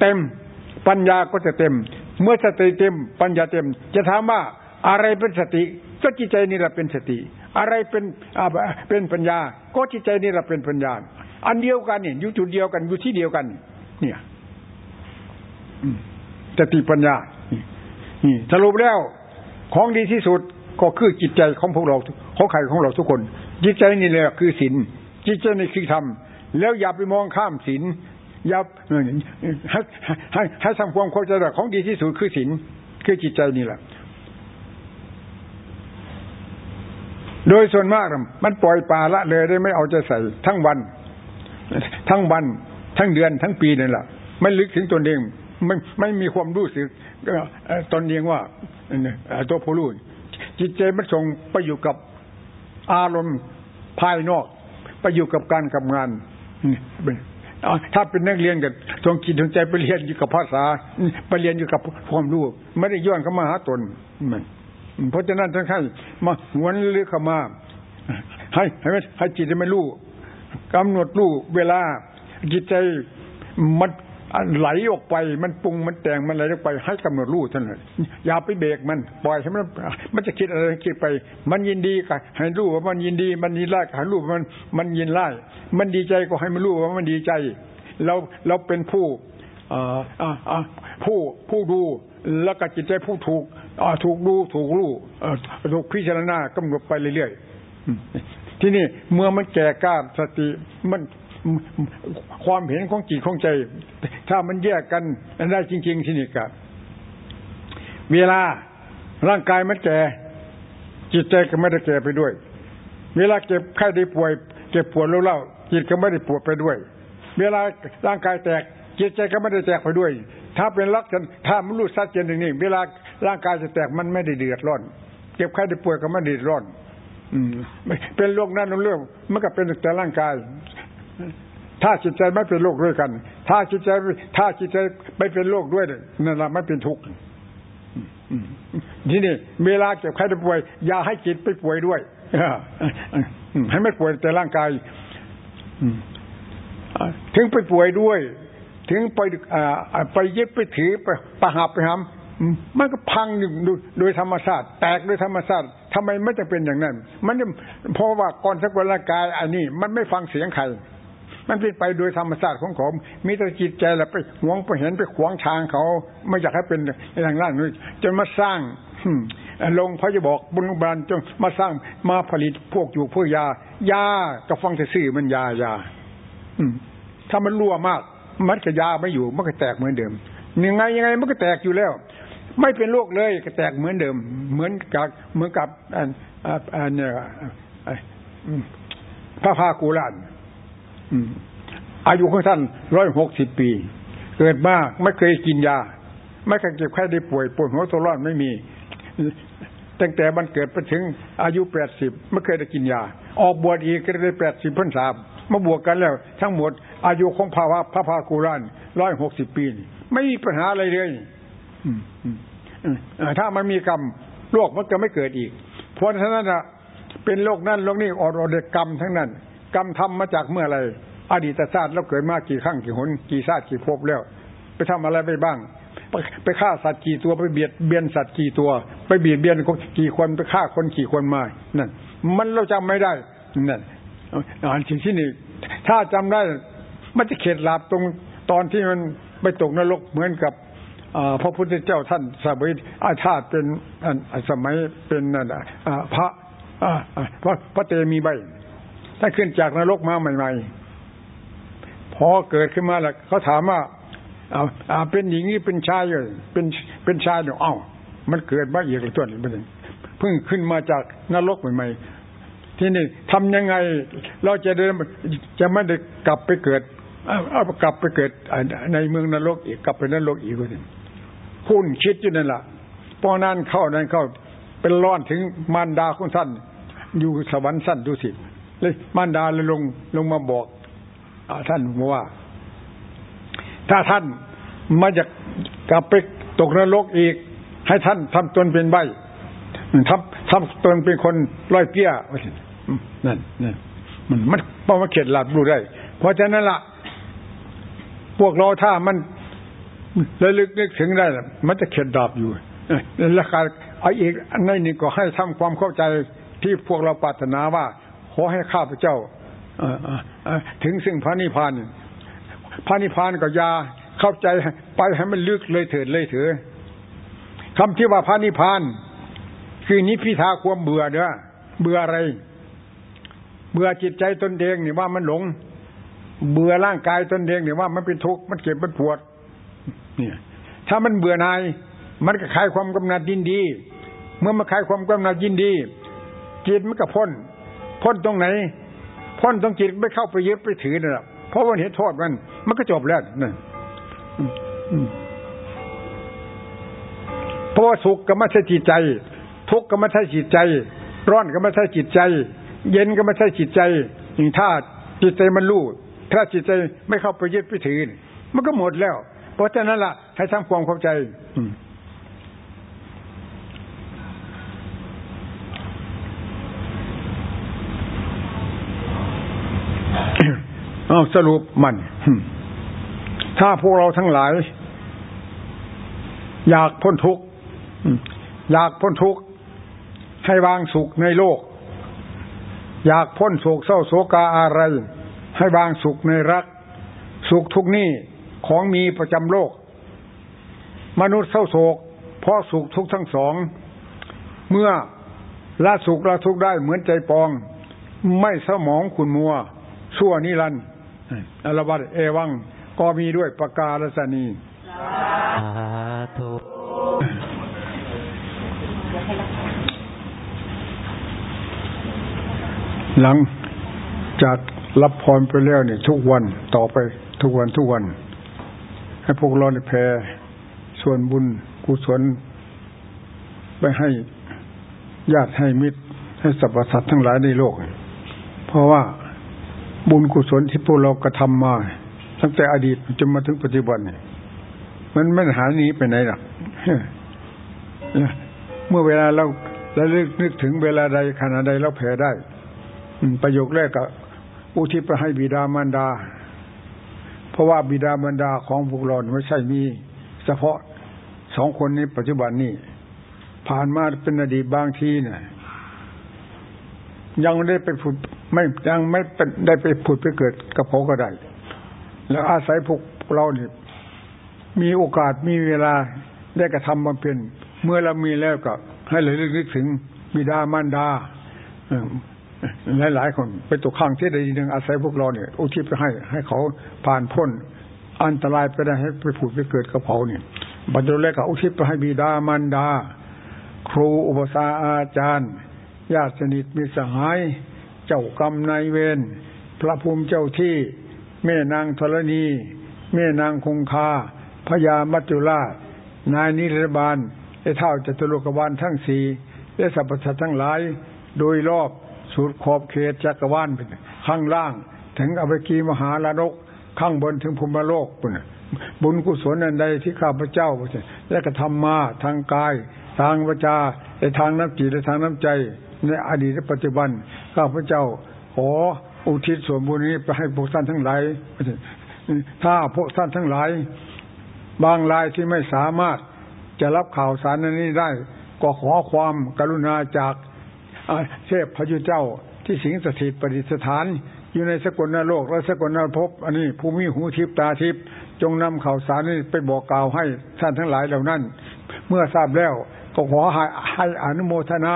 เต็มปัญญาก็จะเต็ม เมื่อสติเต็ม ปัญญาเต็ม จะถามว่าอะไรเป็นสติ ก็จิตใจนี่แหละเป็นสติ อะไรเป็นเป็นปัญญา ก็จิตใจนี่แหละเป็นปัญญา อันเดียวกันเนี่ยอยู่จุดเดียวกันอยู่ที่เดียวกัน เนี่ยสติปัญญานี่สรุปแล้วของดีที่สุดก็คือจิตใจของพวกเราของใครของเราทุกคน จิตใจนี่แหละคือศีลจิตใจนี่คือธรรมแล้วอย่าไปมองข้ามศีลอย่าให้ให้ให้ทำความเข้าใจว่าของดีที่สุดคือศีลคือจิตใจนี่แหละ โดยส่วนมากมันปล่อยปลาละเลยได้ไม่เอาใจใส่ทั้งวัน ทั้งวันทั้งเดือนทั้งปีนั่นแหละไม่ลึกถึงตนเองไม่ไม่มีความรู้สึกตนเองว่าตัวผู้รู้จิตใจมันส่งไปอยู่กับอารมณ์ภายนอก ไปอยู่กับการทำงานถ้าเป็นนักเรียนกับทรงจิตทรงใจไปเรียนอยู่กับภาษา ไปเรียนอยู่กับความรู้ไม่ได้ย้อนเข้ามาหาตนมัน เพราะฉะนั้นท่านให้มาหวนเลือกเข้ามา ให้ให้ให้จิตไม่รู้กำหนดรู้เวลา จิตใจมันไหลออกไป มันปรุงมันแต่งมันอะไรออกไป ให้กำหนดรู้ท่านเลยอย่าไปเบรกมันปล่อยให้มันมันจะคิดอะไรคิดไป มันยินดีก็ให้รู้ว่ามันยินดี มันยินไล่ให้รู้ว่ามันมันยินไล่มันดีใจก็ให้มันรู้ว่ามันดีใจ เราเราเป็นผู้ผู้ผู้ดูแล้วก็จิตใจผู้ถูก ถูกดูถูกรู้ถูกพิจารณากำหนดไปเรื่อยๆที่นี่เมื่อมันแก่กล้าสติมันความเห็นของจิตของใจ ถ้ามันแยกกันได้จริง ๆ ที่นี่กับเวลาร่างกายมันแก่จิตใจก็ไม่ได้แก่ไปด้วย เวลาเจ็บไข้ได้ป่วย เจ็บปวดแล้เล่าจิตก็ไม่ได้ปวดไปด้วย เวลาร่างกายแตกจิตใจก็ไม่ได้แตกไปด้วย ถ้าเป็นลักษณะถ้ามันรู้ชัดเจนอย่างนี้เวลา ร่างกายจะแตกมันไม่ได้เดือดร้อน เจ็บไข้ได้ป่วยก็ไม่เดือดร้อนอืมเป็นโรคนั้นเรื่องมันก็เป็นแต่ร่างกาย ถ้าจิตใจไม่เป็นโรคด้วยกัน ถ้าจิตใจ ถ้าจิตใจไม่เป็นโรคด้วยนั่นแหละไม่เป็นทุกข์ทีนี่เวลาเจ็บไข้ได้ป่วย อย่าให้จิตไปป่วยด้วยให้ไม่ป่วยแต่ร่างกายถึงไปป่วยด้วย ถึงไปไปยึดไปถือไปประหับไปหำมั มันก็พังอยู่โดยธรรมชาติแตกโดยธรรมชาติทำไมไม่จะเป็นอย่างนั้น มันเพราะว่าก่อนสักวันกายอันนี้ มันไม่ฟังเสียงใครมันเป็นไปโดยธรรมชาติของเขามีแต่จิตใจแหละไปหวงไปเห็นไปขวางทางเขา ไม่อยากให้เป็นอย่างนั้นเลยจนมาสร้างลงพระจะบอกบุญบาลจนมาสร้างมาผลิตพวกอยู่เพื่อยายาก็ฟังแต่ซื่อมันยายาถ้ามันรั่วมาก มันก็ยาไม่อยู่มันก็แตกเหมือนเดิมยังไงยังไงมันก็แตกอยู่แล้ว ไม่เป็นโรคเลยก็แตกเหมือนเดิม เหมือนกับเหมือนกับอันอันเนี่ยพระพากูรันอายุของท่านร้อยหกสิบปี เกิดมาไม่เคยกินยา ไม่เคยเจ็บไข้ได้ป่วยปวดหัวตัวร้อนไม่มี ตั้งแต่มันเกิดไปถึงอายุแปดสิบไม่เคยได้กินยา ออกบวชอีกก็ได้แปดสิบพันสามมาบวกกันแล้ว ทั้งหมดอายุของภาวะพระพากุรานร้อยหกสิบปี ไม่มีปัญหาอะไรเลย ถ้ามันมีกรรมโรคมันจะไม่เกิดอีก เพราะฉะนั้นเป็นโรคนั่นโรคนี้ออรเดกรรมทั้งนั้น กรรมทำมาจากเมื่อไรอดีตชาติแล้วเกิดมากี่ครั้งกี่หนกี่ชาติกี่ภพแล้ว ไปทำอะไรไปบ้าง ไปฆ่าสัตว์กี่ตัวไปเบียดเบียนสัตว์กี่ตัว ไปเบียดเบียนกี่คนไปฆ่าคนกี่คนมานั่นมันเราจำไม่ได้นั่นอ่านสิ่งที่นี่ถ้าจำได้ มันจะเข็ดหลับตรงตอนที่มันไปตกนรกเหมือนกับ พระพุทธเจ้าท่านสมัยอาชาติเป็นสมัยเป็นพระพระพระเตมีใบถ้าขึ้นจากนรกมาใหม่ ๆ พอเกิดขึ้นมาแล้วเขาถามว่าเอาเอาเป็นหญิงนี่เป็นชายอยู่เป็นเป็นชายเดี๋ยเอ้ามันเกิดมาอีกตัวนึงเพิ่งขึ้นมาจากนรกใหม่ๆที่นี่ทำยังไง เราจะเดินจะไม่ได้กลับไปเกิดเอากลับไปเกิดในเมืองนรกอีกกลับไปนรกอีกคนหนึ่ง คุณคิดอยู่นั่นแหละพอนั้นเข้านั้นเข้าเป็นร้อนถึงมารดาของท่าน อยู่สวรรค์สั้นดูสิเลยมารดาเลยลงลงมาบอกอท่านว่า ถ้าท่านมาจะกลับไปตกนรกอีก ให้ท่านทำตนเป็นใบทำทำตนเป็นคนร้อยเปี้ยนั่นนั่นมันมันพอมาเข็ดหลับรู้ได้ เพราะฉะนั้นล่ะ พวกเราถ้ามัน ระลึกนึกถึงได้มันจะเข็ดดาบอยู่แล้วการเอาอีกอันนี้ก็ให้ทำความเข้าใจที่พวกเราปรารถนาว่า ขอให้ข้าพเจ้าถึงซึ่งพระนิพพานพระนิพพานก็ยาเข้าใจไปให้มันลึกเลยเถิดเลยเถอะคำที่ว่าพระนิพพาน คือนิพิทาความเบื่อเด้อเบื่ออะไร เบื่อจิตใจตนเองนี่ว่ามันหลง เบื่อร่างกายตนเองนี่ว่ามันเป็นทุกข์มันเจ็บมันปวด เนี่ย ถ้ามันเบื่อนาย มันก็คลายความกำหนัดยินดี เมื่อมาคลายความกำหนัดยินดีจิตมันก็พ้น พ้นตรงไหน พ้นตรงจิตไม่เข้าไปยึดไปถือนั่นแหละเพราะว่าเห็นโทษมัน มันก็จบแล้วนั่นเพราะว่าสุขก็ไม่ใช่จิตใจ ทุกข์ก็ไม่ใช่จิตใจ ร้อนก็ไม่ใช่จิตใจ เย็นก็ไม่ใช่จิตใจถ้าจิตใจมันรู้ถ้าจิตใจไม่เข้าไปยึดไปถือ มันก็หมดแล้ว เพราะฉะนั้นล่ะ ให้ทำความเข้าใจอืมเอาสรุปมัน ถ้าพวกเราทั้งหลาย อยากพ้นทุกข์อยากพ้นทุกข์ให้วางสุขในโลก อยากพ้นโศกเศร้าโศกาอะไร ให้วางสุขในรัก สุขทุกนี้ ของมีประจำโลก มนุษย์เศร้าโศกเพราะสุขทุกทั้งสอง เมื่อละสุขละทุกได้เหมือนใจปอง ไม่สมองขุนมัวชั่วนิรันดร์อรวัตเอวัง ก็มีด้วยประกาศนีสาธุหลังจากรับพรไปแล้วเนี่ยทุกวันต่อไปทุกวันทุกวัน ให้พวกเราแผ่ส่วนบุญกุศล ไปให้ญาติให้มิตร ให้สรรพสัตว์ทั้งหลายในโลก เพราะว่าบุญกุศลที่พวกเรากระทำมา ตั้งแต่อดีตจนมาถึงปัจจุบันเนี่ยมันไม่หายหนีไปไหนหรอกเมื่อเวลาเราเราลึกนึกถึงเวลาใดขณะใดเราแผ่ได้ ประโยคแรกก็อุทิศไปให้บิดามารดา เพราะว่าบิดามารดาของพวกเราไม่ใช่มี เฉพาะสองคนนี้ปัจจุบันนี้ ผ่านมาเป็นอดีตบางทีเนี่ยยังไม่ได้ไปผุดไม่ยังไม่เป็นได้ไปผุดไปเกิดกับเขาก็ได้ แล้วอาศัยพวกเราเนี่ยมีโอกาสมีเวลาได้กระทำบำเพ็ญเมื่อเรามีแล้วก็ให้เลยนึกถึงบิดามารดา หลายหลายคนไปตกข้างที่ใดหนึ่งอาศัยพวกเราเนี่ยอุทิศไปให้ ให้เขาผ่านพ้นอันตรายไปได้ให้ไปผุดไปเกิดกับเขาเนี่ยบัดเดแรกก็อุทิศไปให้บิดามารดา ครูอุปสาอาจารย์ ญาติสนิทมิสหาย เจ้ากรรมนายเวรพระภูมิเจ้าที่ แม่นางธรณี แม่นางคงคาพญามัจจุราช นายนิรบาลไอ้เท่าจตุโลกบาลทั้งสี่และสรรพสัตว์ทั้งหลาย โดยรอบ สุดขอบเขตจักรวาลข้างล่าง ถึงอภิกีมหาลานกข้างบนถึงภูมิโลกปุณบุญกุศลอันใดที่ข้าพเจ้าและกระทำมาทางกาย ทางวาจาในทางน้ำจิตและทางน้ำใจ ในอดีตและปัจจุบัน ข้าพเจ้าขออุทิศส่วนบุญนี้ไปให้พวกท่านทั้งหลายถ้าพวกท่านทั้งหลาย บางรายที่ไม่สามารถจะรับข่าวสารนี้ได้ ก็ขอความกรุณาจาก เทพพระยุเจ้าที่สิงสถิตประดิษฐาน อยู่ในสกลนโลกและสกลนภพอันนี้ภูมิหูทิพตาทิพจงนำข่าวสารนี้ไปบอกกล่าวให้ท่านทั้งหลายเหล่านั้น เมื่อทราบแล้วก็ขอให้ให้อนุโมทนา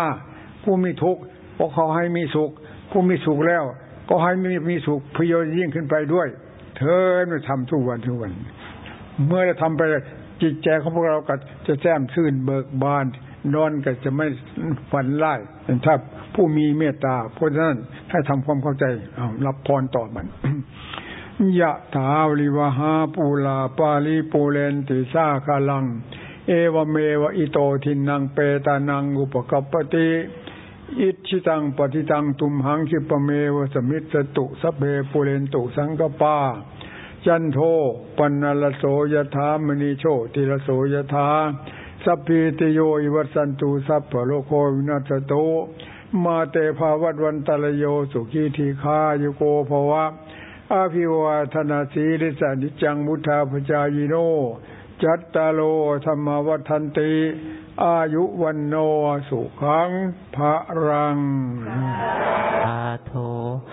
ผู้มีทุกข์ก็ขอให้มีสุข ผู้มีสุขแล้ว ก็ให้มีมีสุขพยยิ่งขึ้นไปด้วย เธอไม่ทำทุกวันทุกวัน เมื่อเราทำไปจิตใจของพวกเราก็จะแจ่มชื่นเบิกบาน นอนก็จะไม่ฝันร้ายถ้าผู้มีเมตตา เพราะฉะนั้นให้ทำความเข้าใจเอารับพรต่อมันยะถา วาริวะหาปูราปะริปูเรนติสาคะรัง เอวะเมวะอิโตทินนังเปตานังอุปะกัปปะติ อิจฉิตังปัตถิตังตุมหัง ขิปปะเมวะ สะมิชฌะตุ สัพเพปุเรนตุสังกปา จันโทปันนลโสยถามณีโชติลโสยถา สัพพิติโยอิวัสสันตุสัพพโลโควินัสโต มาเตภาวัตวันตะลโยสุขีทีคาโยโกภวะอาภิวาธนาสีริสานิจังมุทาพจายโน จัตตาโลธรรมวัฒนติ อายุวันโนสุขังพระรังสาธุ